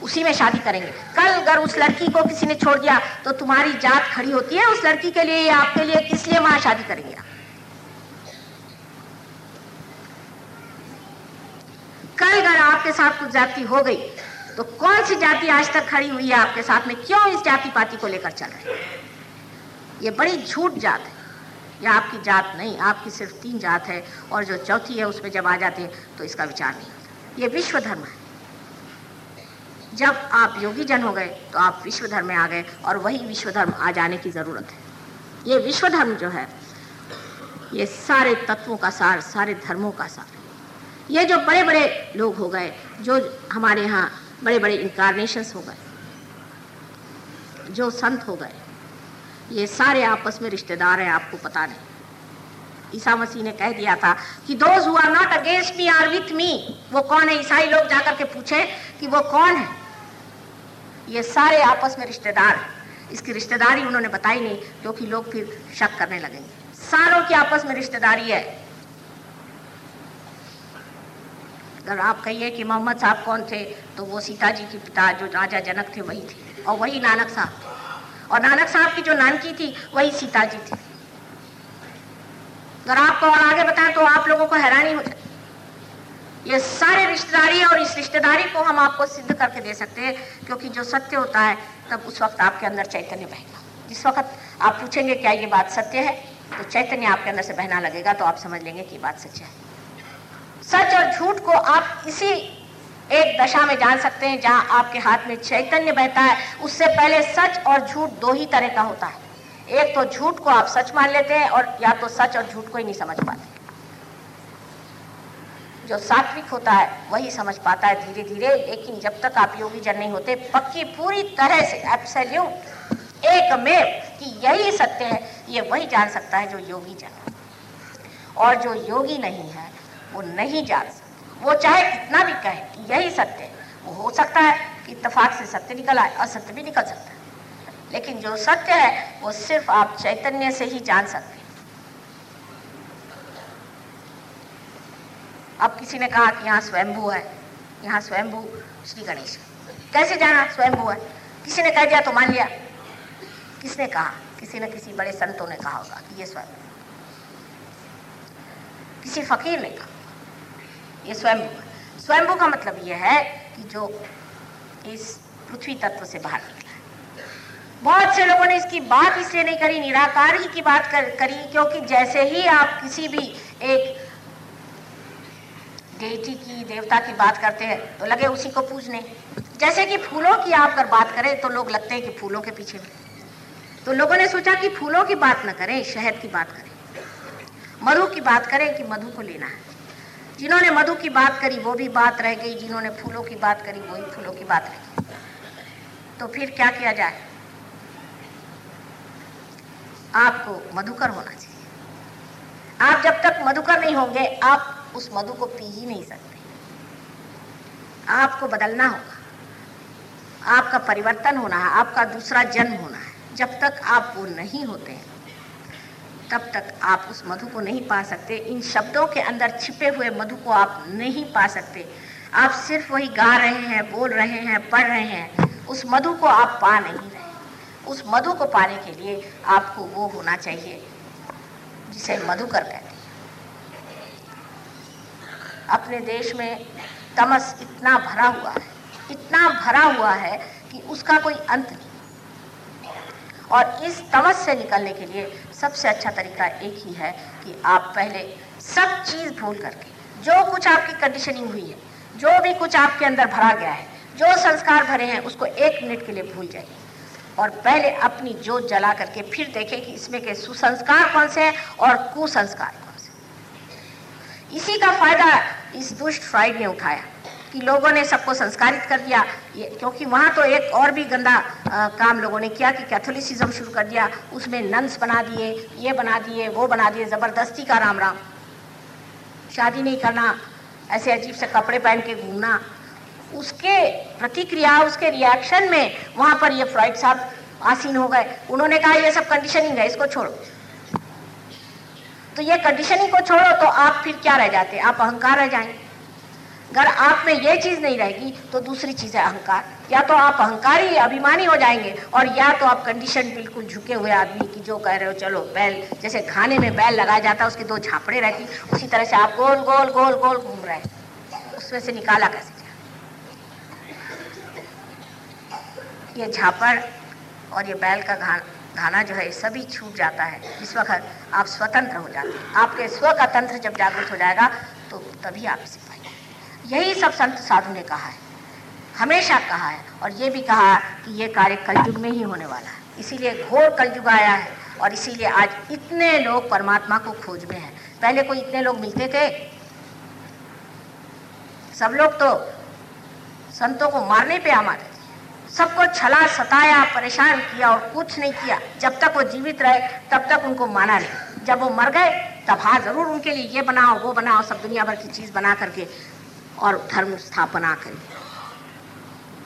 Speaker 1: उसी में शादी करेंगे। कल अगर उस लड़की को किसी ने छोड़ दिया तो तुम्हारी जात खड़ी होती है। उस लड़की के लिए या आपके लिए, किस लिए वहाँ शादी करेंगे कल अगर आपके साथ कुछ जाति हो गई तो कौन सी जाति आज तक खड़ी हुई है आपके साथ में? क्यों इस जाति पाति को लेकर चल रहे ये बड़ी झूठ जात है। या आपकी जात नहीं, आपकी सिर्फ़ तीन जात है। और जो चौथी है, उसमें जब आ जाते हैं तो इसका विचार नहीं होता। ये विश्व धर्म है। जब आप योगी जन हो गए तो आप विश्व धर्म में आ गए और वही विश्व धर्म आ जाने की ज़रूरत है। ये विश्व धर्म जो है, ये सारे तत्वों का सार, सारे धर्मों का सार। ये जो बड़े बड़े लोग हो गए, जो हमारे यहाँ बड़े बड़े इंकारनेशंस हो गए, जो संत हो गए, ये सारे आपस में रिश्तेदार हैं, आपको पता नहीं। ईसा मसीह ने कह दिया था कि those who are not against me are with me वो कौन है? ईसाई लोग जाकर के पूछे कि वो कौन है? ये सारे आपस में रिश्तेदार इसकी रिश्तेदारी उन्होंने बताई नहीं क्योंकि लोग फिर शक करने लगेंगे। सारों की आपस में रिश्तेदारी है। अगर आप कहिए कि मोहम्मद साहब कौन थे तो वो सीता जी के पिता, जो राजा जनक थे, वही थे। और वही नानक साहब थे। और नानक साहब की जो नानकी थी, वही सीता जी थी। अगर आपको और आगे बताएँ तो आप लोगों को हैरानी हो जाए ये सारे रिश्तेदारी और इस रिश्तेदारी को हम आपको सिद्ध करके दे सकते हैं, क्योंकि जो सत्य होता है, तब उस वक्त आपके अंदर चैतन्य बहेगा। जिस वक्त आप पूछेंगे क्या ये बात सत्य है तो चैतन्य आपके अंदर से बहना लगेगा तो आप समझ लेंगे कि बात सच है। सच और झूठ को आप इसी एक दशा में जान सकते हैं, जहाँ आपके हाथ में चैतन्य बहता है। उससे पहले सच और झूठ दो ही तरह का होता है। एक तो झूठ को आप सच मान लेते हैं और या तो सच और झूठ को ही नहीं समझ पाते। जो सात्विक होता है, वही समझ पाता है धीरे धीरे लेकिन जब तक आप योगी जन नहीं होते, पक्की पूरी तरह से एब्सोल्यूट एक में कि यही सत्य है, ये वही जान सकता है जो योगी जन और जो योगी नहीं है, वो नहीं जान सकता। वो चाहे कितना भी कहे यही सत्य है, वो हो सकता है कि इतफाक से सत्य निकल आए, असत्य भी निकल सकता है। लेकिन जो सत्य है, वो सिर्फ़ आप चैतन्य से ही जान सकते हैं। अब किसी ने कहा कि यहाँ स्वयंभू है, यहाँ स्वयंभू श्री गणेश कैसे जाना? स्वयंभू है। किसी ने कह दिया तो मान लिया। किसने कहा? किसी न किसी बड़े संतों ने कहा होगा कि ये स्वयं किसी फकीर ने कहा, ये स्वयंभू है। स्वयंभू का मतलब यह है कि जो इस पृथ्वी तत्व से बाहर निकला। बहुत से लोगों ने इसकी बात इसलिए नहीं करी निराकार की बात कर, करी क्योंकि जैसे ही आप किसी भी एक डेटी की देवता की बात करते हैं तो लगे उसी को पूजने। जैसे कि फूलों की आप अगर बात करें तो लोग लगते हैं कि फूलों के पीछे। तो लोगों ने सोचा कि फूलों की बात ना करें शहद की बात करें। मधु की बात करें कि मधु को लेना है। जिन्होंने मधु की बात करी वो भी बात रह गई। जिन्होंने फूलों की बात करी वही फूलों की बात रह गई। तो फिर क्या किया जाए? आपको मधुकर होना चाहिए। आप जब तक मधुकर नहीं होंगे, आप उस मधु को पी ही नहीं सकते। आपको बदलना होगा। आपका परिवर्तन होना है, आपका दूसरा जन्म होना है। जब तक आप वो नहीं होते हैं तब तक आप उस मधु को नहीं पा सकते। इन शब्दों के अंदर छिपे हुए मधु को आप नहीं पा सकते। आप सिर्फ़ वही गा रहे हैं, बोल रहे हैं, पढ़ रहे हैं, उस मधु को आप पा नहीं रहे। उस मधु को पाने के लिए आपको वो होना चाहिए, जिसे मधुकर कहते हैं। अपने देश में तमस इतना भरा हुआ है, इतना भरा हुआ है कि उसका कोई अंत नहीं। और इस तमस से निकलने के लिए सबसे अच्छा तरीका एक ही है कि आप पहले सब चीज़ भूल करके, जो कुछ आपकी कंडीशनिंग हुई है, जो भी कुछ आपके अंदर भरा गया है, जो संस्कार भरे हैं, उसको एक मिनट के लिए भूल जाइए। और पहले अपनी जोत जला करके फिर देखें कि इसमें के सुसंस्कार कौन से हैं और कुसंस्कार कौन से इसी का फ़ायदा इस दुष्ट फ्राइड ने उठाया कि लोगों ने सबको संस्कारित कर दिया। ये क्योंकि वहाँ तो एक और भी गंदा आ, काम लोगों ने किया कि कैथोलिसिज्म शुरू कर दिया। उसमें नंस बना दिए ये बना दिए वो बना दिए ज़बरदस्ती का राम राम शादी नहीं करना ऐसे अजीब से कपड़े पहन के घूमना उसके प्रतिक्रिया, उसके रिएक्शन में वहाँ पर ये फ्राइड साहब आसीन हो गए। उन्होंने कहा, ये सब कंडीशनिंग है, इसको छोड़ो। तो ये कंडीशनिंग को छोड़ो तो आप फिर क्या रह जाते? आप अहंकार रह जाएँगे। अगर आप में ये चीज़ नहीं रहेगी तो दूसरी चीज़ है अहंकार। या तो आप अहंकारी, अभिमानी हो जाएँगे, और या तो आप कंडीशन बिल्कुल झुके हुए आदमी की जो कह रहे हो, चलो, बैल, जैसे खाने में बैल लगाया जाता है उसकी दो झापड़े रहती, उसी तरह से आप गोल गोल गोल गोल घूम रहे हैं। उसमें से निकाला कैसे? ये झापड़ और ये बैल का घान घाना जो है सभी छूट जाता है। इस वक्त आप स्वतंत्र हो जाते हैं। आपके स्व का तंत्र जब जागृत हो जाएगा तो तभी आप इसे पाएँगे। यही सब संत साधु ने कहा है। हमेशा कहा है। और ये भी कहा कि ये कार्य कलयुग में ही होने वाला है। इसीलिए घोर कलयुग आया है। और इसीलिए आज इतने लोग परमात्मा को खोज में हैं। पहले कोई इतने लोग मिलते थे? सब लोग तो संतों को मारने पे थे सबको छला, सताया, परेशान किया और कुछ नहीं किया। जब तक वो जीवित रहे, तब तक उनको माना नहीं। जब वो मर गए, तब हाँ ज़रूर उनके लिए ये बनाओ, वो बनाओ, सब दुनिया भर की चीज़ बना करके और धर्म स्थापना करी।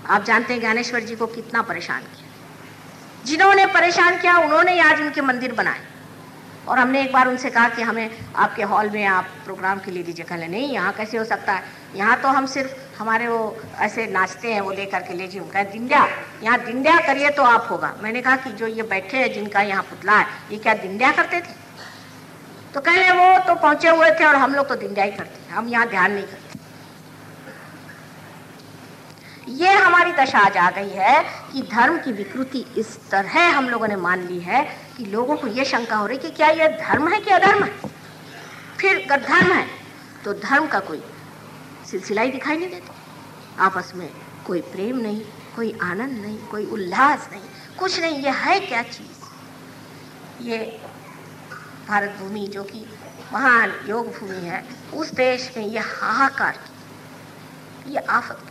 Speaker 1: आप जानते हैं ज्ञानेश्वर जी को कितना परेशान किया। जिन्होंने परेशान किया, उन्होंने आज उनके मंदिर बनाए। और हमने एक बार उनसे कहा कि हमें आपके हॉल में आप प्रोग्राम के लिए दीजिए। कहले, नहीं, यहाँ कैसे हो सकता है? यहाँ तो हम सिर्फ़ हमारे वो ऐसे नाचते हैं वो दे करके लीजिए उनका दिंड्या, यहाँ दिंड्या करिए तो आप होगा। मैंने कहा कि जो ये बैठे हैं, जिनका यहाँ पुतला है, ये क्या दिंड्या करते थे? तो कहले वो तो पहुँचे हुए थे और हम लोग तो दिंड्या ही करते हम यहाँ ध्यान नहीं करते ये हमारी दशा आज आ गई है कि धर्म की विकृति इस तरह हम लोगों ने मान ली है कि लोगों को ये शंका हो रही कि क्या यह धर्म है कि अधर्म है? फिर धर्म है तो धर्म का कोई सिलसिला दिखाई नहीं देता। आपस में कोई प्रेम नहीं, कोई आनंद नहीं, कोई उल्लास नहीं, कुछ नहीं, ये है क्या चीज़? ये भारत भूमि जो कि महान योग भूमि है, उस देश में ये हाहाकार की, ये आफत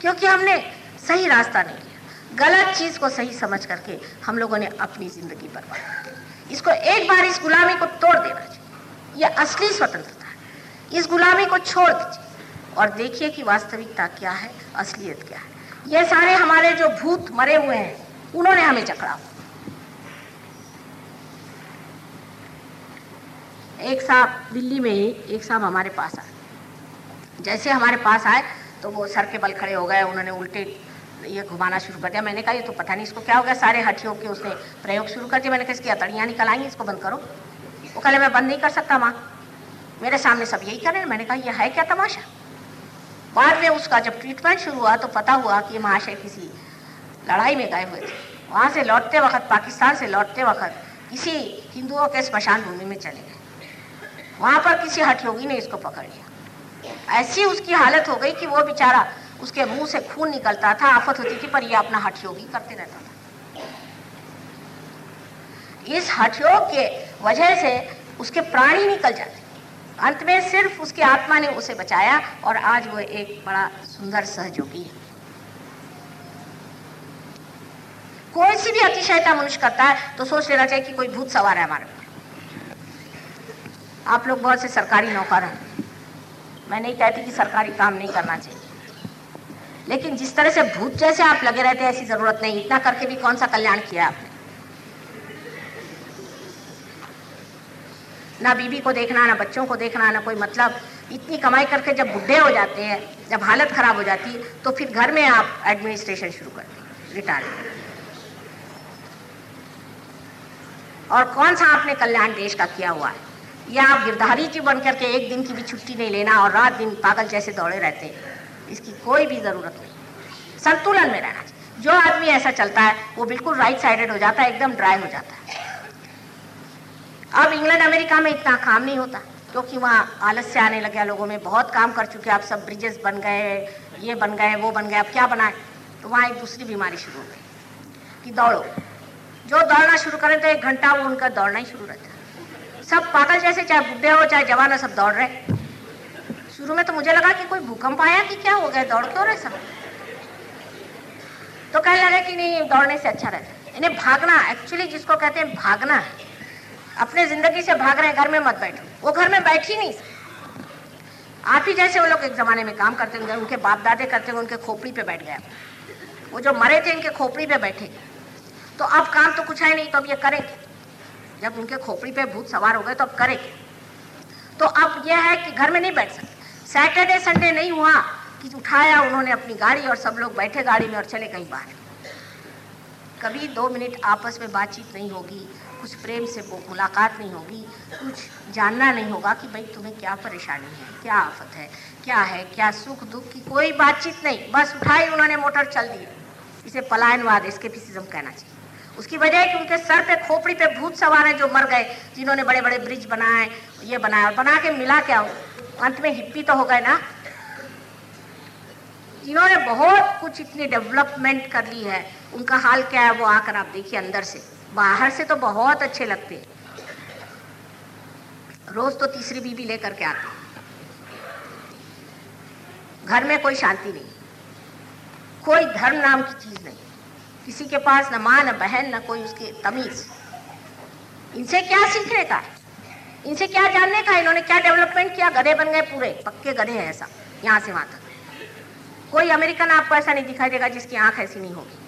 Speaker 1: क्योंकि हमने सही रास्ता नहीं लिया, गलत चीज़ को सही समझ करके हम लोगों ने अपनी ज़िंदगी बर्बाद इसको एक बार इस गुलामी को तोड़ देना चाहिए। यह असली स्वतंत्रता है। इस गुलामी को छोड़ दीजिए। और देखिए कि वास्तविकता क्या है, असलियत क्या है। ये सारे हमारे जो भूत मरे हुए हैं, उन्होंने हमें चकड़ा एक साहब दिल्ली में ही एक साहब हमारे पास आए। जैसे हमारे पास आए तो वो सर के बल खड़े हो गए, उन्होंने उल्टे ये घुमाना शुरू कर दिया। मैंने कहा, ये तो पता नहीं, इसको क्या हो गया? सारे हटियों के उसने प्रयोग शुरू कर दिया। मैंने कहा, इसकी अतड़ियाँ निकल आएँगी इसको बंद करो। वो कहले मैं बंद नहीं कर सकता, माँ। मेरे सामने सब यही कर रहे हैं। मैंने कहा यह है क्या तमाशा? बाद में उसका जब ट्रीटमेंट शुरू हुआ तो पता हुआ कि महाशय किसी लड़ाई में गए हुए थे। वहाँ से लौटते वक्त, पाकिस्तान से लौटते वक्त किसी हिंदुओं के स्मशान भूमि में चले गए। वहाँ पर किसी हठयोगी ने इसको पकड़ लिया। ऐसी उसकी हालत हो गई कि वो बेचारा उसके मुँह से खून निकलता था, आफत होती थी, पर ये अपना हठयोगी करते रहता था। इस हठयोग के वजह से उसके प्राण ही निकल जाते। अंत में सिर्फ़ उसकी आत्मा ने उसे बचाया और आज वो एक बड़ा सुंदर सहयोगी है। कोई सी भी अतिशयता मनुष्य करता है तो सोच लेना चाहिए कि कोई भूत सवार है हमारे आप लोग बहुत से सरकारी नौकर हैं। मैं नहीं कहती कि सरकारी काम नहीं करना चाहिए। लेकिन जिस तरह से भूत जैसे आप लगे रहते हैं, ऐसी ज़रूरत नहीं। इतना करके भी कौन सा कल्याण किया आपने? ना बीबी को देखना, ना बच्चों को देखना, ना कोई मतलब। इतनी कमाई करके जब बुढ़े हो जाते हैं, जब हालत खराब हो जाती है तो फिर घर में आप एडमिनिस्ट्रेशन शुरू करते रिटायर और कौन सा आपने कल्याण देश का किया हुआ है? या आप गिरधारी जी बन करके एक दिन की भी छुट्टी नहीं लेना और रात दिन पागल जैसे दौड़े रहते हैं, इसकी कोई भी ज़रूरत नहीं। संतुलन में रहना चाहिए। जो आदमी ऐसा चलता है, वो बिल्कुल राइट साइडेड हो जाता है, एकदम ड्राई हो जाता है। अब इंग्लैंड, अमेरिका में इतना काम नहीं होता, क्योंकि वहाँ आलस्य आने लगे लोगों में बहुत काम कर चुके आप सब ब्रिजेस बन गए, ये बन गए, वो बन गए, अब क्या बनाए? तो वहाँ एक दूसरी बीमारी शुरू हो गई, कि दौड़ो। जो दौड़ना शुरू करें तो एक घंटा वो उनका दौड़ना ही शुरू रहता सब पागल जैसे, चाहे बुढ़े हो, चाहे जवान हो, सब दौड़ रहे शुरू में तो मुझे लगा कि कोई भूकंप आया कि क्या हो गया, दौड़ क्यों रहे सब? तो कहने लगे कि नहीं, दौड़ने से अच्छा रहता इन्हें भागना एक्चुअली जिसको कहते हैं भागना है अपने ज़िंदगी से भाग रहे, घर में मत बैठो। वो घर में बैठ ही नहीं। आप ही जैसे वो लोग एक जमाने में काम करते होंगे, उनके बाप दादे करते होंगे, उनके खोपड़ी पे बैठ गया। वो जो मरे थे, इनके खोपड़ी पे बैठे। तो अब काम तो कुछ है नहीं तो अब ये करेंगे। जब उनके खोपड़ी पे भूत सवार हो गए तो अब करेंगे। तो अब यह है कि घर में नहीं बैठ सकते। सैटरडे संडे नहीं हुआ कि उठाया उन्होंने अपनी गाड़ी और सब लोग बैठे गाड़ी में और चले कहीं बाहर। कभी दो मिनट आपस में बातचीत नहीं होगी। कुछ प्रेम से मुलाकात नहीं होगी। कुछ जानना नहीं होगा कि भाई तुम्हें क्या परेशानी है, क्या आफत है, क्या है, क्या सुख दुख की कोई बातचीत नहीं। बस उठाई उन्होंने मोटर, चल दी इसे पलायनवाद एस्केपिज्म कहना चाहिए। उसकी वजह है कि उनके सर पे, खोपड़ी पे भूत सवार हैं जो मर गए, जिन्होंने बड़े बड़े ब्रिज बनाए, ये बनाया बना के मिला क्या? अंत में हिप्पी तो हो गए ना? जिन्होंने बहुत कुछ इतनी डेवलपमेंट कर ली है, उनका हाल क्या है वो आकर आप देखिए अंदर से। बाहर से तो बहुत अच्छे लगते रोज तो तीसरी बीबी लेकर के आते घर में कोई शांति नहीं। कोई धर्म नाम की चीज़ नहीं। किसी के पास न माँ, न बहन, न कोई उसकी तमीज। इनसे क्या सीखने का इनसे क्या जानने का इन्होंने क्या डेवलपमेंट किया? गधे बन गए पूरे। पक्के गधे हैं ऐसा। यहाँ से वहाँ तक। कोई अमेरिकन आपको ऐसा नहीं दिखाई देगा जिसकी आँख ऐसी नहीं होगी।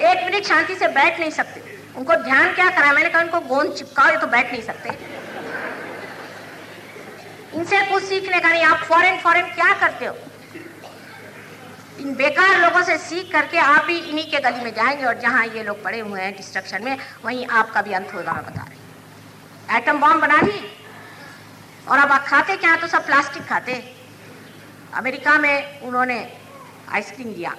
Speaker 1: एक मिनट शांति से बैठ नहीं सकते। उनको ध्यान क्या करा? मैंने कहा उनको गोंद चिपकाओ, ये तो बैठ नहीं सकते। इनसे कुछ सीखने का नहीं। आप फॉरेन फॉरेन क्या करते हो? इन बेकार लोगों से सीख करके आप भी इन्हीं के गली में जाएँगे और जहाँ ये लोग पड़े हुए हैं डिस्ट्रक्शन में, वहीं आपका भी अंत होगा, मैं बता रही एटम बॉम्ब बना ली। और अब आप खाते क्या तो सब प्लास्टिक खाते। अमेरिका में उन्होंने आइसक्रीम दिया।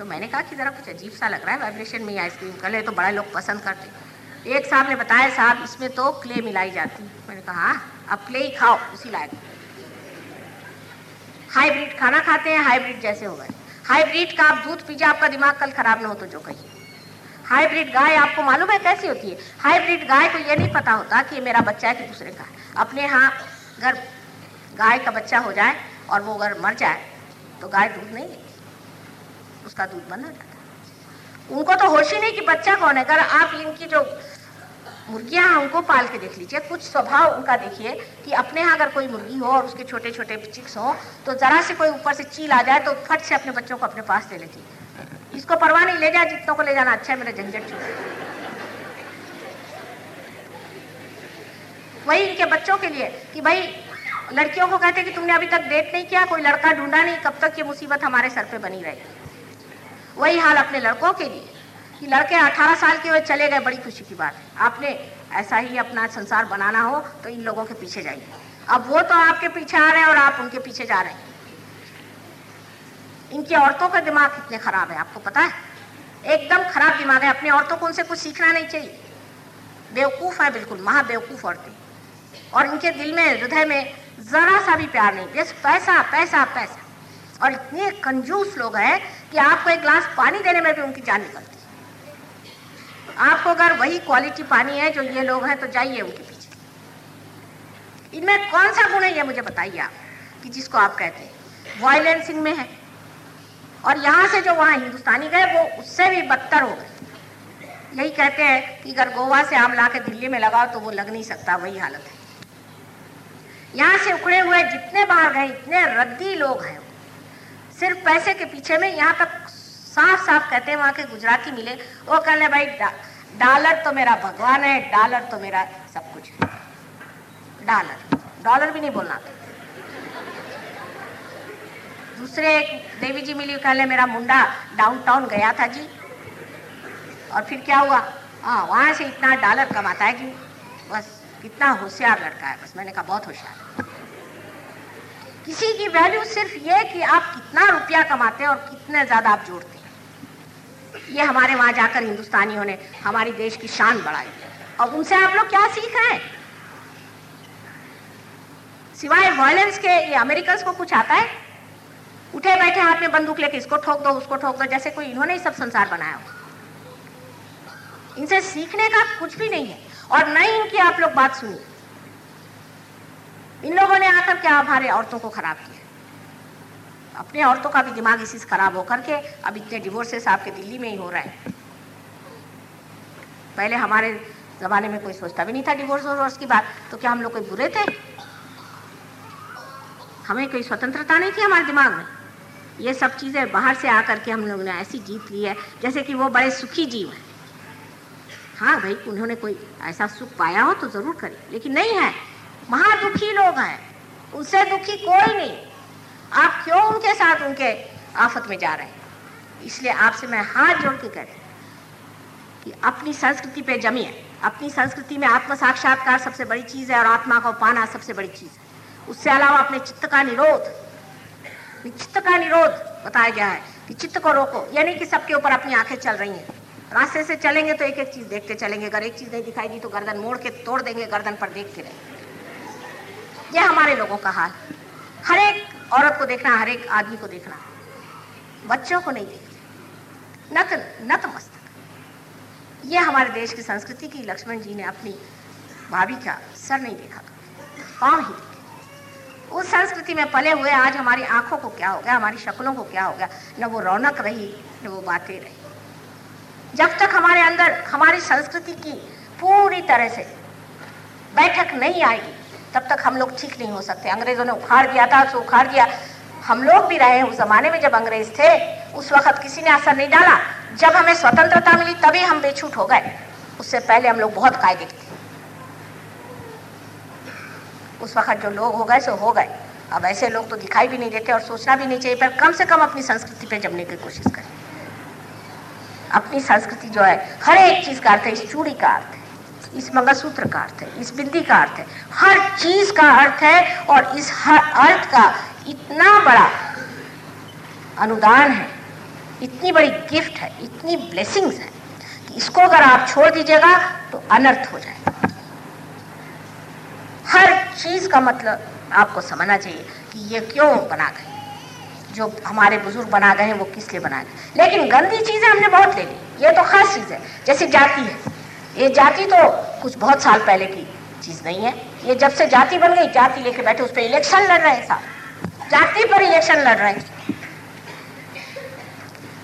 Speaker 1: तो मैंने कहा कि ज़रा कुछ अजीब सा लग रहा है वाइब्रेशन में आइसक्रीम कर ले तो बड़े लोग पसंद करते एक साहब ने बताया, साहब, इसमें तो क्ले मिलाई जाती मैंने कहा हाँ अब क्ले ही खाओ, उसी लायक हाइब्रिड खाना खाते हैं हाइब्रिड जैसे हो गए। हाइब्रिड का आप दूध पीजिए, आपका दिमाग कल खराब ना हो तो जो कहिए। हाइब्रिड गाय आपको मालूम है कैसी होती है? हाइब्रिड गाय को ये नहीं पता होता कि मेरा बच्चा है कि दूसरे का है। अपने यहाँ अगर गाय का बच्चा हो जाए और वो अगर मर जाए तो गाय दूध नहीं लेती। उसका दूध बंद हो जाता उनको तो होश ही नहीं कि बच्चा कौन है। अगर आप इनकी जो मुर्गियाँ हैं, उनको पाल के देख लीजिए। कुछ स्वभाव उनका देखिए कि अपने यहाँ अगर कोई मुर्गी हो और उसके छोटे छोटे चिक्स हो तो जरा से कोई ऊपर से चील आ जाए तो फट से अपने बच्चों को अपने पास ले लेती इसको परवाह नहीं, ले जाए जितनों को ले जाना अच्छा है, मेरा झंझट छूट वही इनके बच्चों के लिए कि भाई, लड़कियों को कहते कि तुमने अभी तक डेट नहीं किया, कोई लड़का ढूंढा नहीं, कब तक ये मुसीबत हमारे सर पे बनी रहेगी। वही हाल अपने लड़कों के लिए। कि लड़के 18 साल के हुए चले गए, बड़ी खुशी की बात है। आपने ऐसा ही अपना संसार बनाना हो तो इन लोगों के पीछे जाइए। अब वो तो आपके पीछे आ रहे हैं और आप उनके पीछे जा रहे हैं। इनकी औरतों का दिमाग कितने खराब है, आपको पता है? एकदम खराब दिमाग है। अपनी औरतों को उनसे कुछ सीखना नहीं चाहिए। बेवकूफ़ है बिल्कुल महा बेवकूफ़ औरतें। और इनके दिल में, हृदय में ज़रा सा भी प्यार नहीं। बस पैसा पैसा पैसा। और इतने कंजूस लोग हैं कि आपको एक ग्लास पानी देने में भी उनकी जान निकलती है। आपको अगर वही क्वालिटी पानी है जो ये लोग हैं तो जाइए उनके पीछे। इनमें कौन सा गुण है, ये मुझे बताइए आप, कि जिसको आप कहते हैं। वायलेंस इनमें है। और यहाँ से जो वहाँ हिंदुस्तानी गए, वो उससे भी बदतर हो गए। यही कहते हैं कि अगर गोवा से आम ला दिल्ली में लगाओ तो वो लग नहीं सकता, वही हालत है। यहाँ से उखड़े हुए जितने बाहर गए इतने रद्दी लोग हैं। सिर्फ़ पैसे के पीछे में यहाँ तक साफ़ साफ़ कहते हैं, वहाँ के गुजराती मिले। वो कहने, भाई डॉलर तो मेरा भगवान है, डॉलर तो मेरा सब कुछ है। डॉलर डॉलर भी नहीं बोलना। दूसरे एक देवी जी मिली कहले मेरा मुंडा डाउनटाउन गया था जी। और फिर क्या हुआ? हाँ वहाँ से इतना डॉलर कमाता है जी बस कितना होशियार लड़का है, बस मैंने कहा, बहुत होशियार किसी की वैल्यू सिर्फ़ ये कि आप कितना रुपया कमाते हैं और कितने ज़्यादा आप जोड़ते हैं। ये हमारे वहाँ जाकर हिंदुस्तानियों ने हमारी देश की शान बढ़ाई। और उनसे आप लोग क्या सीख रहे हैं? सिवाय वायलेंस के, ये अमेरिकन को कुछ आता है? उठे बैठे हाथ में बंदूक लेके इसको ठोक दो, उसको ठोक दो, जैसे कोई इन्होंने ही सब संसार बनाया हो। इनसे सीखने का कुछ भी नहीं है। और न इनकी आप लोग बात सुनिए। इन लोगों ने आकर क्या हमारे औरतों को खराब किया। अपने औरतों का भी दिमाग इसी से खराब होकर के अब इतने डिवोर्सेस आपके दिल्ली में ही हो रहे हैं। पहले हमारे ज़माने में कोई सोचता भी नहीं था डिवोर्स वोर्स की बात तो क्या हम लोग कोई बुरे थे? हमें कोई स्वतंत्रता नहीं थी हमारे दिमाग में। ये सब चीज़ें बाहर से आकर के हम लोगों ने ऐसी जीत ली है, जैसे कि वो बड़े सुखी जीव हैं। हाँ भाई, उन्होंने कोई ऐसा सुख पाया हो तो ज़रूर करे, लेकिन नहीं है। महादुखी लोग हैं। उससे दुखी कोई नहीं। आप क्यों उनके साथ उनके आफत में जा रहे हैं? इसलिए आपसे मैं हाथ जोड़ के कह रही कि अपनी संस्कृति पे जमिए अपनी संस्कृति में आत्म साक्षात्कार सबसे बड़ी चीज़ है और आत्मा को पाना सबसे बड़ी चीज़ है। उससे अलावा अपने चित्त का निरोध, चित्त का निरोध बताया गया है कि चित्त को रोको। यानी कि सबके ऊपर अपनी आँखें चल रही हैं। रास्ते से चलेंगे तो एक एक चीज़ देखते चलेंगे। अगर एक चीज़ नहीं दिखाई दी तो गर्दन मोड़ के तोड़ देंगे, गर्दन पर देखते रहेंगे। यह हमारे लोगों का हाल। हर एक औरत को देखना, हर एक आदमी को देखना। बच्चों को नहीं देखते नत नत मस्तक। यह हमारे देश की संस्कृति की लक्ष्मण जी ने अपनी भाभी का सर नहीं देखा पाँव ही देखे। उस संस्कृति में पले हुए आज हमारी आँखों को क्या हो गया, हमारी शक्लों को क्या हो गया? न वो रौनक रही, न वो बातें रही। जब तक हमारे अंदर, हमारी संस्कृति की पूरी तरह से बैठक नहीं आएगी तब तक हम लोग ठीक नहीं हो सकते। अंग्रेज़ों ने उखाड़ दिया था तो उखाड़ दिया हम लोग भी रहे उस जमाने में जब अंग्रेज़ थे। उस वक्त किसी ने असर नहीं डाला। जब हमें स्वतंत्रता मिली, तभी हम बेछूट हो गए। उससे पहले हम लोग बहुत कायदे थे उस वक्त जो लोग हो गए, सो हो गए। अब ऐसे लोग तो दिखाई भी नहीं देते और सोचना भी नहीं चाहिए, पर कम से कम अपनी संस्कृति पे जमने की कोशिश करें। अपनी संस्कृति जो है, हर एक चीज़ का अर्थ है, इस चूड़ी का अर्थ है। इस मंगलसूत्र का अर्थ है, इस बिंदी का अर्थ है। हर चीज़ का अर्थ है और इस हर अर्थ का इतना बड़ा अनुदान है, इतनी बड़ी गिफ्ट है, इतनी ब्लेसिंग्स है कि इसको अगर आप छोड़ दीजिएगा तो अनर्थ हो जाएगा। हर चीज़ का मतलब आपको समझना चाहिए कि ये क्यों बना गए, जो हमारे बुज़ुर्ग बना गए हैं वो किस लिए बना गए। लेकिन गंदी चीज़ें हमने बहुत ले ली, ये तो खास चीज़ है, जैसे जाति है। ये जाति तो कुछ बहुत साल पहले की चीज़ नहीं है। ये जब से जाति बन गई, जाति लेके बैठे, उस पर इलेक्शन लड़ रहे हैं साहब। जाति पर इलेक्शन लड़ रहे हैं।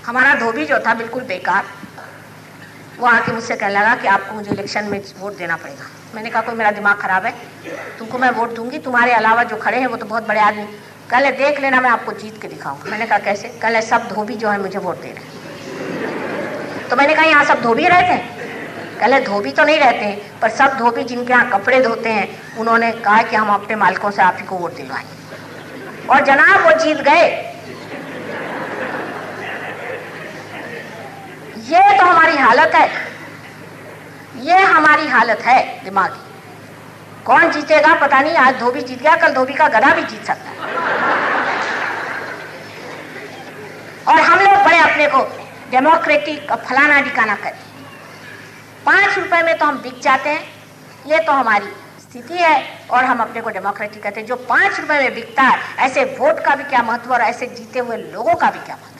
Speaker 1: हमारा धोबी जो था, बिल्कुल बेकार। वो आके मुझसे कहने लगा कि आपको मुझे इलेक्शन में वोट देना पड़ेगा। मैंने कहा, कोई मेरा दिमाग खराब है। तुमको मैं वोट दूँगी। तुम्हारे अलावा जो खड़े हैं, वो तो बहुत बड़े आदमी। कल देख लेना, मैं आपको जीत के दिखाऊँगा। मैंने कहा, कैसे? कल सब धोबी जो है, मुझे वोट दे रहे तो मैंने कहा, यहाँ सब धोबी रहते हैं? कल धोबी तो नहीं रहते पर सब धोबी जिनके यहाँ कपड़े धोते हैं, उन्होंने कहा कि हम अपने मालिकों से आप ही को वोट दिलवाएँ। और जनाब, वो जीत गए। ये तो हमारी हालत है। ये हमारी हालत है दिमागी। कौन जीतेगा पता नहीं, आज धोबी जीत गया, कल धोबी का गधा भी जीत सकता है। और हम लोग बड़े अपने को डेमोक्रेटिक फलाना डिकाना करते पाँच रुपए में तो हम बिक जाते हैं। ये तो हमारी स्थिति है और हम अपने को डेमोक्रेटिक कहते हैं। जो पाँच रुपए में बिकता है, ऐसे वोट का भी क्या महत्व और ऐसे जीते हुए लोगों का भी क्या महत्व?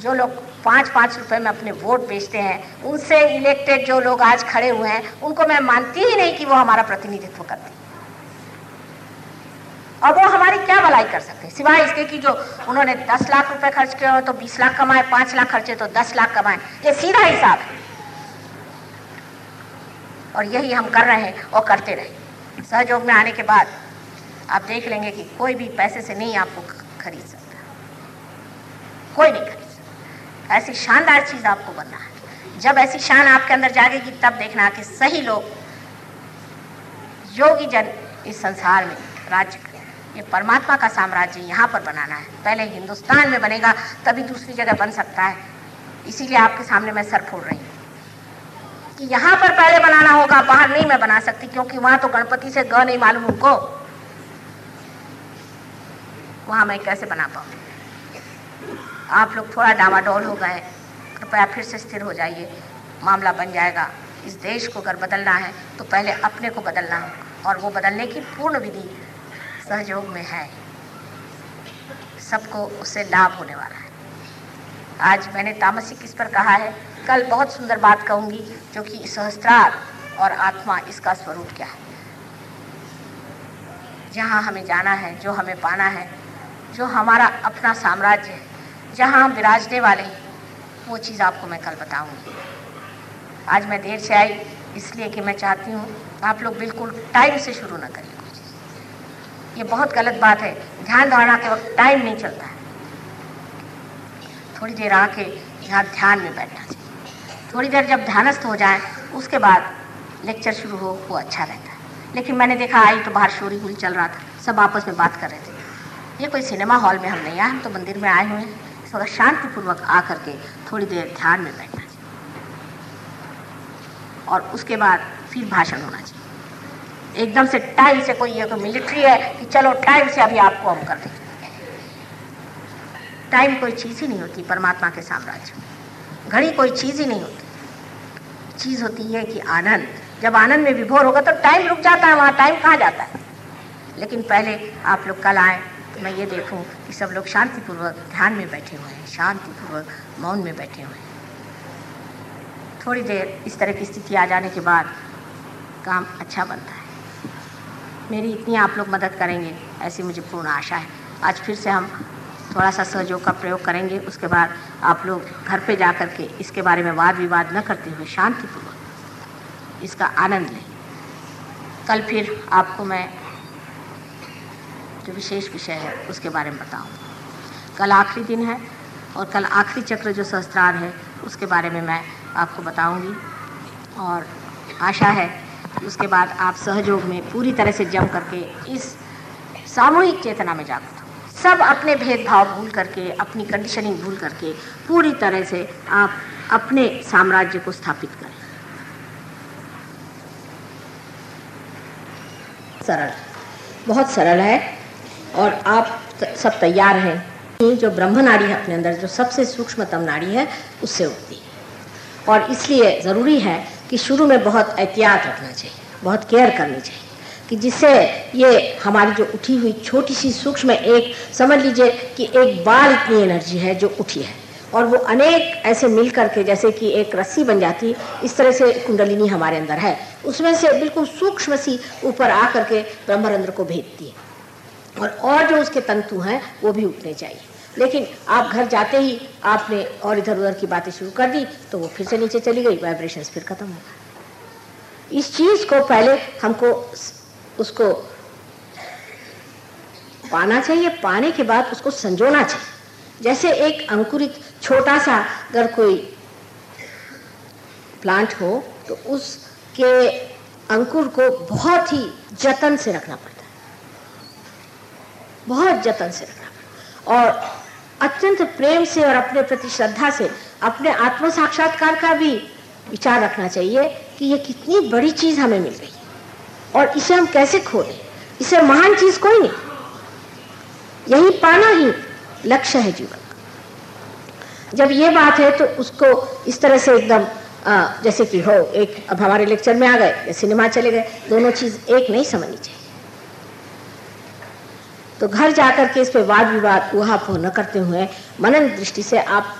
Speaker 1: जो लोग पाँच पाँच रुपए में अपने वोट बेचते हैं, उनसे इलेक्टेड जो लोग आज खड़े हुए हैं, उनको मैं मानती ही नहीं कि वो हमारा प्रतिनिधित्व करते अब वो हमारी क्या भलाई कर सकते हैं? सिवाय इसके कि जो उन्होंने दस लाख रुपए खर्च किए हो तो बीस लाख कमाए, पाँच लाख खर्चे तो दस लाख कमाए। ये सीधा हिसाब है। और यही हम कर रहे हैं और करते रहे। सहयोग में आने के बाद आप देख लेंगे कि कोई भी पैसे से नहीं आपको खरीद सकता। कोई नहीं खरीद सकता। ऐसी शानदार चीज़ आपको बनना है। जब ऐसी शान आपके अंदर जागेगी, तब देखना कि सही लोग, योगी जन इस संसार में राज्य ये परमात्मा का साम्राज्य यहाँ पर बनाना है। पहले हिंदुस्तान में बनेगा, तभी दूसरी जगह बन सकता है। इसीलिए आपके सामने मैं सर फोड़ रही हूँ। कि यहाँ पर पहले बनाना होगा, बाहर नहीं मैं बना सकती, क्योंकि वहाँ तो गणपति से ग नहीं मालूम उनको वहाँ मैं कैसे बना पाऊँ? आप लोग थोड़ा डावाडोल हो गए, कृपया फिर से स्थिर हो जाइए। मामला बन जाएगा। इस देश को अगर बदलना है तो पहले अपने को बदलना होगा। और वो बदलने की पूर्ण विधि सहयोग में है। सबको उससे लाभ होने वाला है। आज मैंने तामसिक इस पर कहा है? कल बहुत सुंदर बात कहूँगी, जो कि सहस्त्रार और आत्मा इसका स्वरूप क्या है? जहाँ हमें जाना है, जो हमें पाना है, जो हमारा अपना साम्राज्य है, जहाँ हम विराजने वाले हैं, वो चीज़ आपको मैं कल बताऊँगी। आज मैं देर से आई, इसलिए कि मैं चाहती हूँ आप लोग बिल्कुल टाइम से शुरू ना करिए। ये बहुत गलत बात है। ध्यान धारणा के वक्त टाइम नहीं चलता। है थोड़ी देर आके यहाँ ध्यान में बैठना चाहिए। थोड़ी देर जब ध्यानस्थ हो जाए, उसके बाद लेक्चर शुरू हो, वो अच्छा रहता है। लेकिन मैंने देखा, आई तो बाहर शोरी गुल चल रहा था। सब आपस में बात कर रहे थे। ये कोई सिनेमा हॉल में हम नहीं आए, हम तो मंदिर में आए हुए हैं। थोड़ा शांतिपूर्वक आकर के थोड़ी देर ध्यान में बैठना चाहिए। और उसके बाद फिर भाषण होना चाहिए। एकदम से टाइम से कोई ये मिलिट्री है कि चलो टाइम से अभी आपको हम कर देंगे। टाइम कोई चीज़ ही नहीं होती परमात्मा के साम्राज्य घड़ी कोई चीज़ ही नहीं होती। चीज़ होती है कि आनंद। जब आनंद में विभोर होगा तो टाइम रुक जाता है, वहाँ टाइम कहाँ जाता है? लेकिन पहले आप लोग कल आए तो मैं ये देखूँ कि सब लोग शांतिपूर्वक ध्यान में बैठे हुए हैं, शांतिपूर्वक मौन में बैठे हुए हैं। थोड़ी देर इस तरह की स्थिति आ जाने के बाद काम अच्छा बनता है। मेरी इतनी आप लोग मदद करेंगे, ऐसी मुझे पूर्ण आशा है। आज फिर से हम थोड़ा सा सहयोग का प्रयोग करेंगे, उसके बाद आप लोग घर पे जा कर के इसके बारे में वाद विवाद न करते हुए शांतिपूर्वक इसका आनंद लें। कल फिर आपको मैं जो विशेष विषय है, उसके बारे में बताऊँ कल आखिरी दिन है और कल आखिरी चक्र जो सहस्त्रार है, उसके बारे में मैं आपको बताऊँगी। और आशा है उसके बाद आप सहयोग में पूरी तरह से जम करके इस सामूहिक चेतना में जागरूक सब अपने भेदभाव भूल करके, अपनी कंडीशनिंग भूल करके पूरी तरह से आप अपने साम्राज्य को स्थापित करें। सरल। बहुत सरल है और आप सब तैयार हैं। जो ब्रह्म नाड़ी है अपने अंदर, जो सबसे सूक्ष्मतम नाड़ी है, उससे उठती है। और इसलिए ज़रूरी है कि शुरू में बहुत एहतियात रखना चाहिए, बहुत केयर करनी चाहिए, कि जिससे ये हमारी जो उठी हुई छोटी सी सूक्ष्म एक, समझ लीजिए कि एक बाल इतनी एनर्जी है जो उठी है, और वो अनेक ऐसे मिल करके जैसे कि एक रस्सी बन जाती, इस तरह से कुंडलिनी हमारे अंदर है, उसमें से बिल्कुल सूक्ष्म सी ऊपर आ करके ब्रह्मरंद्र को भेजती है, और और जो उसके तंतु हैं, वो भी उठने चाहिए। लेकिन आप घर जाते ही आपने और इधर उधर की बातें शुरू कर दी तो वो फिर से नीचे चली गई वाइब्रेशन फिर खत्म होगा इस चीज़ को पहले हमको उसको पाना चाहिए, पाने के बाद उसको संजोना चाहिए। जैसे एक अंकुरित छोटा सा अगर कोई प्लांट हो तो उसके अंकुर को बहुत ही जतन से रखना पड़ता है। बहुत जतन से रखना पड़ता और अत्यंत प्रेम से और अपने प्रति श्रद्धा से, अपने आत्म साक्षात्कार का भी विचार रखना चाहिए कि ये कितनी बड़ी चीज़ हमें मिल गई और इसे हम कैसे खो दें इसे महान चीज़ कोई नहीं। यही पाना ही लक्ष्य है जीवन का। जब ये बात है तो उसको इस तरह से एकदम जैसे कि हो, एक अब हमारे लेक्चर में आ गए, या सिनेमा चले गए, दोनों चीज़ एक नहीं समझनी चाहिए। तो घर जाकर के इस पे वाद विवाद ऊहा न करते हुए मनन दृष्टि से आप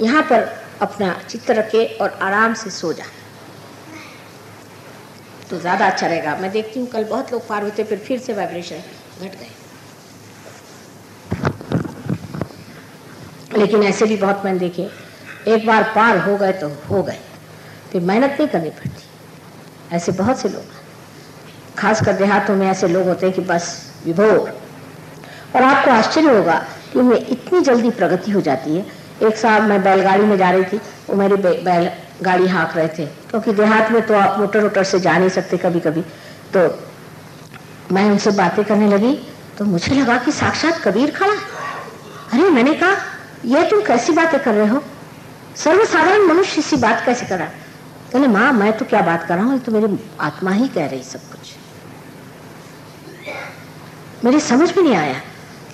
Speaker 1: यहाँ पर अपना चित्र रखे और आराम से सो जाए। तो ज़्यादा अच्छा रहेगा। मैं देखती हूँ, कल बहुत लोग पार होते फिर फिर से वाइब्रेशन घट गए। लेकिन ऐसे भी बहुत मैंने देखे, एक बार पार हो गए तो हो गए। फिर मेहनत नहीं करनी पड़ती। ऐसे बहुत से लोग खासकर देहातों में ऐसे लोग होते हैं कि बस विभोर। और आपको आश्चर्य होगा कि उनमें इतनी जल्दी प्रगति हो जाती है। एक साल मैं बैलगाड़ी में जा रही थी, वो मेरी बैल गाड़ी हाँक रहे थे, क्योंकि देहात में तो आप मोटर वोटर से जा नहीं सकते कभी कभी तो मैं उनसे बातें करने लगी तो मुझे लगा कि साक्षात कबीर खड़ा अरे, मैंने कहा, ये तुम कैसी बातें कर रहे हो? सर्वसाधारण मनुष्य इसी बात कैसे करा कहने, माँ, मैं तो क्या बात कर रहा हूँ? तो मेरी आत्मा ही कह रही सब कुछ। मेरी समझ में नहीं आया।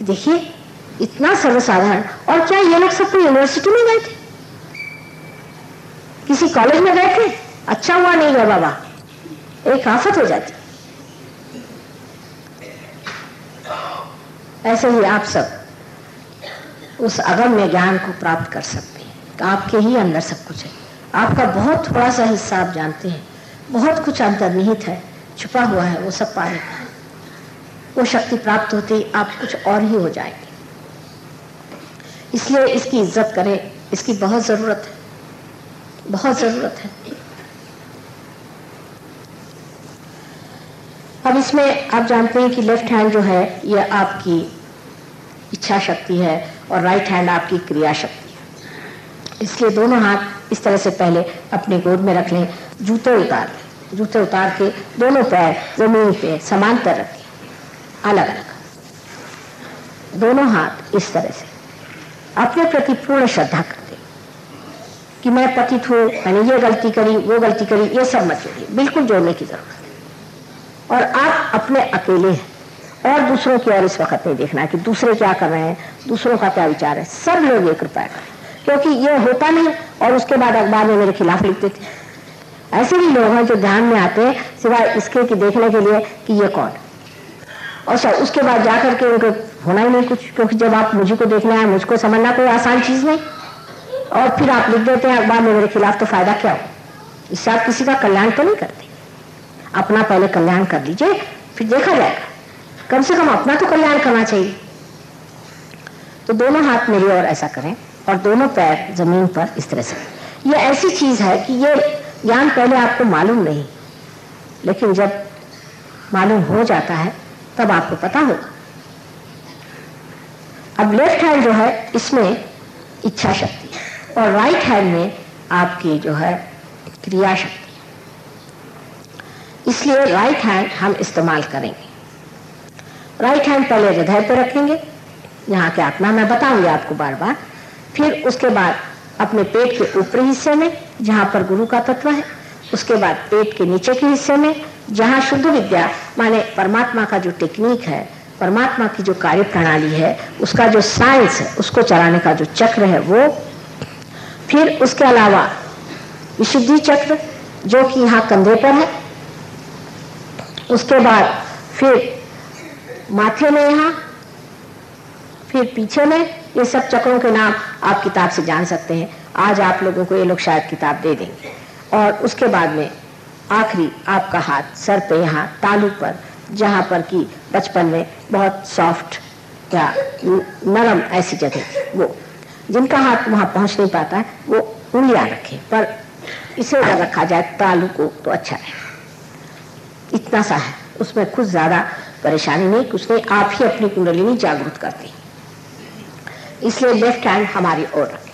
Speaker 1: देखिए, इतना सर्वसाधारण। और क्या ये लोग सब यूनिवर्सिटी में गए थे? किसी कॉलेज में गए थे? अच्छा हुआ नहीं गया बाबा। एक आफत हो जाती। ऐसे ही आप सब उस अगम्य ज्ञान को प्राप्त कर सकते हैं। तो आपके ही अंदर सब कुछ है। आपका बहुत थोड़ा सा हिस्सा आप जानते हैं। बहुत कुछ अंतर्निहित है। छुपा हुआ है, वो सब पाने का। वो शक्ति प्राप्त होती, आप कुछ और ही हो जाएँगे। इसलिए इसकी इज़्ज़त करें, इसकी बहुत ज़रूरत है। बहुत ज़रूरत है। अब इसमें आप जानते हैं कि लेफ़्ट हैंड जो है यह आपकी इच्छा शक्ति है और राइट हैंड आपकी क्रिया शक्ति है। इसलिए दोनों हाथ इस तरह से पहले अपने गोद में रख लें। जूते उतार लें। जूते उतार के दोनों पैर ज़मीन पे समांतर रखें। अलग अलग दोनों हाथ इस तरह से,
Speaker 2: अपने प्रति पूर्ण श्रद्धा करते कि मैं पतित हूँ, मैंने ये गलती करी, वो गलती करी, ये सब मत जोड़िए बिल्कुल जोड़ने की ज़रूरत है। और आप अपने अकेले हैं और दूसरों की ओर इस वक्त नहीं देखना कि दूसरे क्या कर रहे हैं, दूसरों का क्या विचार है। सब लोग ये कृपया करें, क्योंकि ये होता नहीं और उसके बाद अखबार में मेरे खिलाफ लिखते थे। ऐसे भी लोग हैं जो ध्यान में आते हैं सिवाय इसके कि देखने के लिए कि ये कौन सर, उसके बाद जाकर के उनको होना ही नहीं कुछ, क्योंकि जब आप मुझे को देखने आए, मुझको समझना कोई आसान चीज़ नहीं। और फिर आप लिख देते हैं, अखबार में मेरे खिलाफ तो फ़ायदा क्या हो? इससे आप किसी का कल्याण तो नहीं करते। अपना पहले कल्याण कर लीजिए, फिर देखा जाएगा। कम से कम अपना तो कल्याण करना चाहिए। तो दोनों हाथ मेरी और ऐसा करें, और दोनों पैर ज़मीन पर इस तरह से। ये ऐसी चीज़ है कि ये ज्ञान पहले आपको मालूम नहीं, लेकिन जब मालूम हो जाता है तब आपको पता होगा अब लेफ़्ट हैंड जो है, इसमें इच्छा शक्ति और राइट हैंड में आपकी जो है क्रिया शक्ति इसलिए राइट हैंड हम इस्तेमाल करेंगे। राइट हैंड पहले हृदय पर रखेंगे। यहाँ के आत्मा, मैं बताऊँगी आपको बार बार फिर उसके बाद अपने पेट के ऊपरी हिस्से में, जहाँ पर गुरु का तत्व है, उसके बाद पेट के नीचे के हिस्से में जहाँ शुद्ध विद्या, माने परमात्मा का जो टेक्निक है, परमात्मा की जो कार्य प्रणाली है, उसका जो साइंस है, उसको चलाने का जो चक्र है वो, फिर उसके अलावा विशुद्धि चक्र, जो कि यहाँ कंधे पर है, उसके बाद फिर माथे में यहाँ, फिर पीछे में, ये सब चक्रों के नाम आप किताब से जान सकते हैं। आज आप लोगों को ये लोग शायद किताब दे देंगे। और उसके बाद में आखिरी आपका हाथ, सर पे यहाँ, तालू पर, जहाँ पर कि बचपन में बहुत सॉफ्ट या नरम ऐसी जगह, वो, जिनका हाथ वहाँ पहुँच नहीं पाता है वो उंगलियाँ रखे, पर इसे अगर रखा जाए, तालू को तो अच्छा है। इतना सा है, उसमें कुछ ज़्यादा परेशानी नहीं, कुछ नहीं, आप ही अपनी कुंडलिनी जागरूक करते इसलिए लेफ़्ट हैंड हमारी ओर रखें।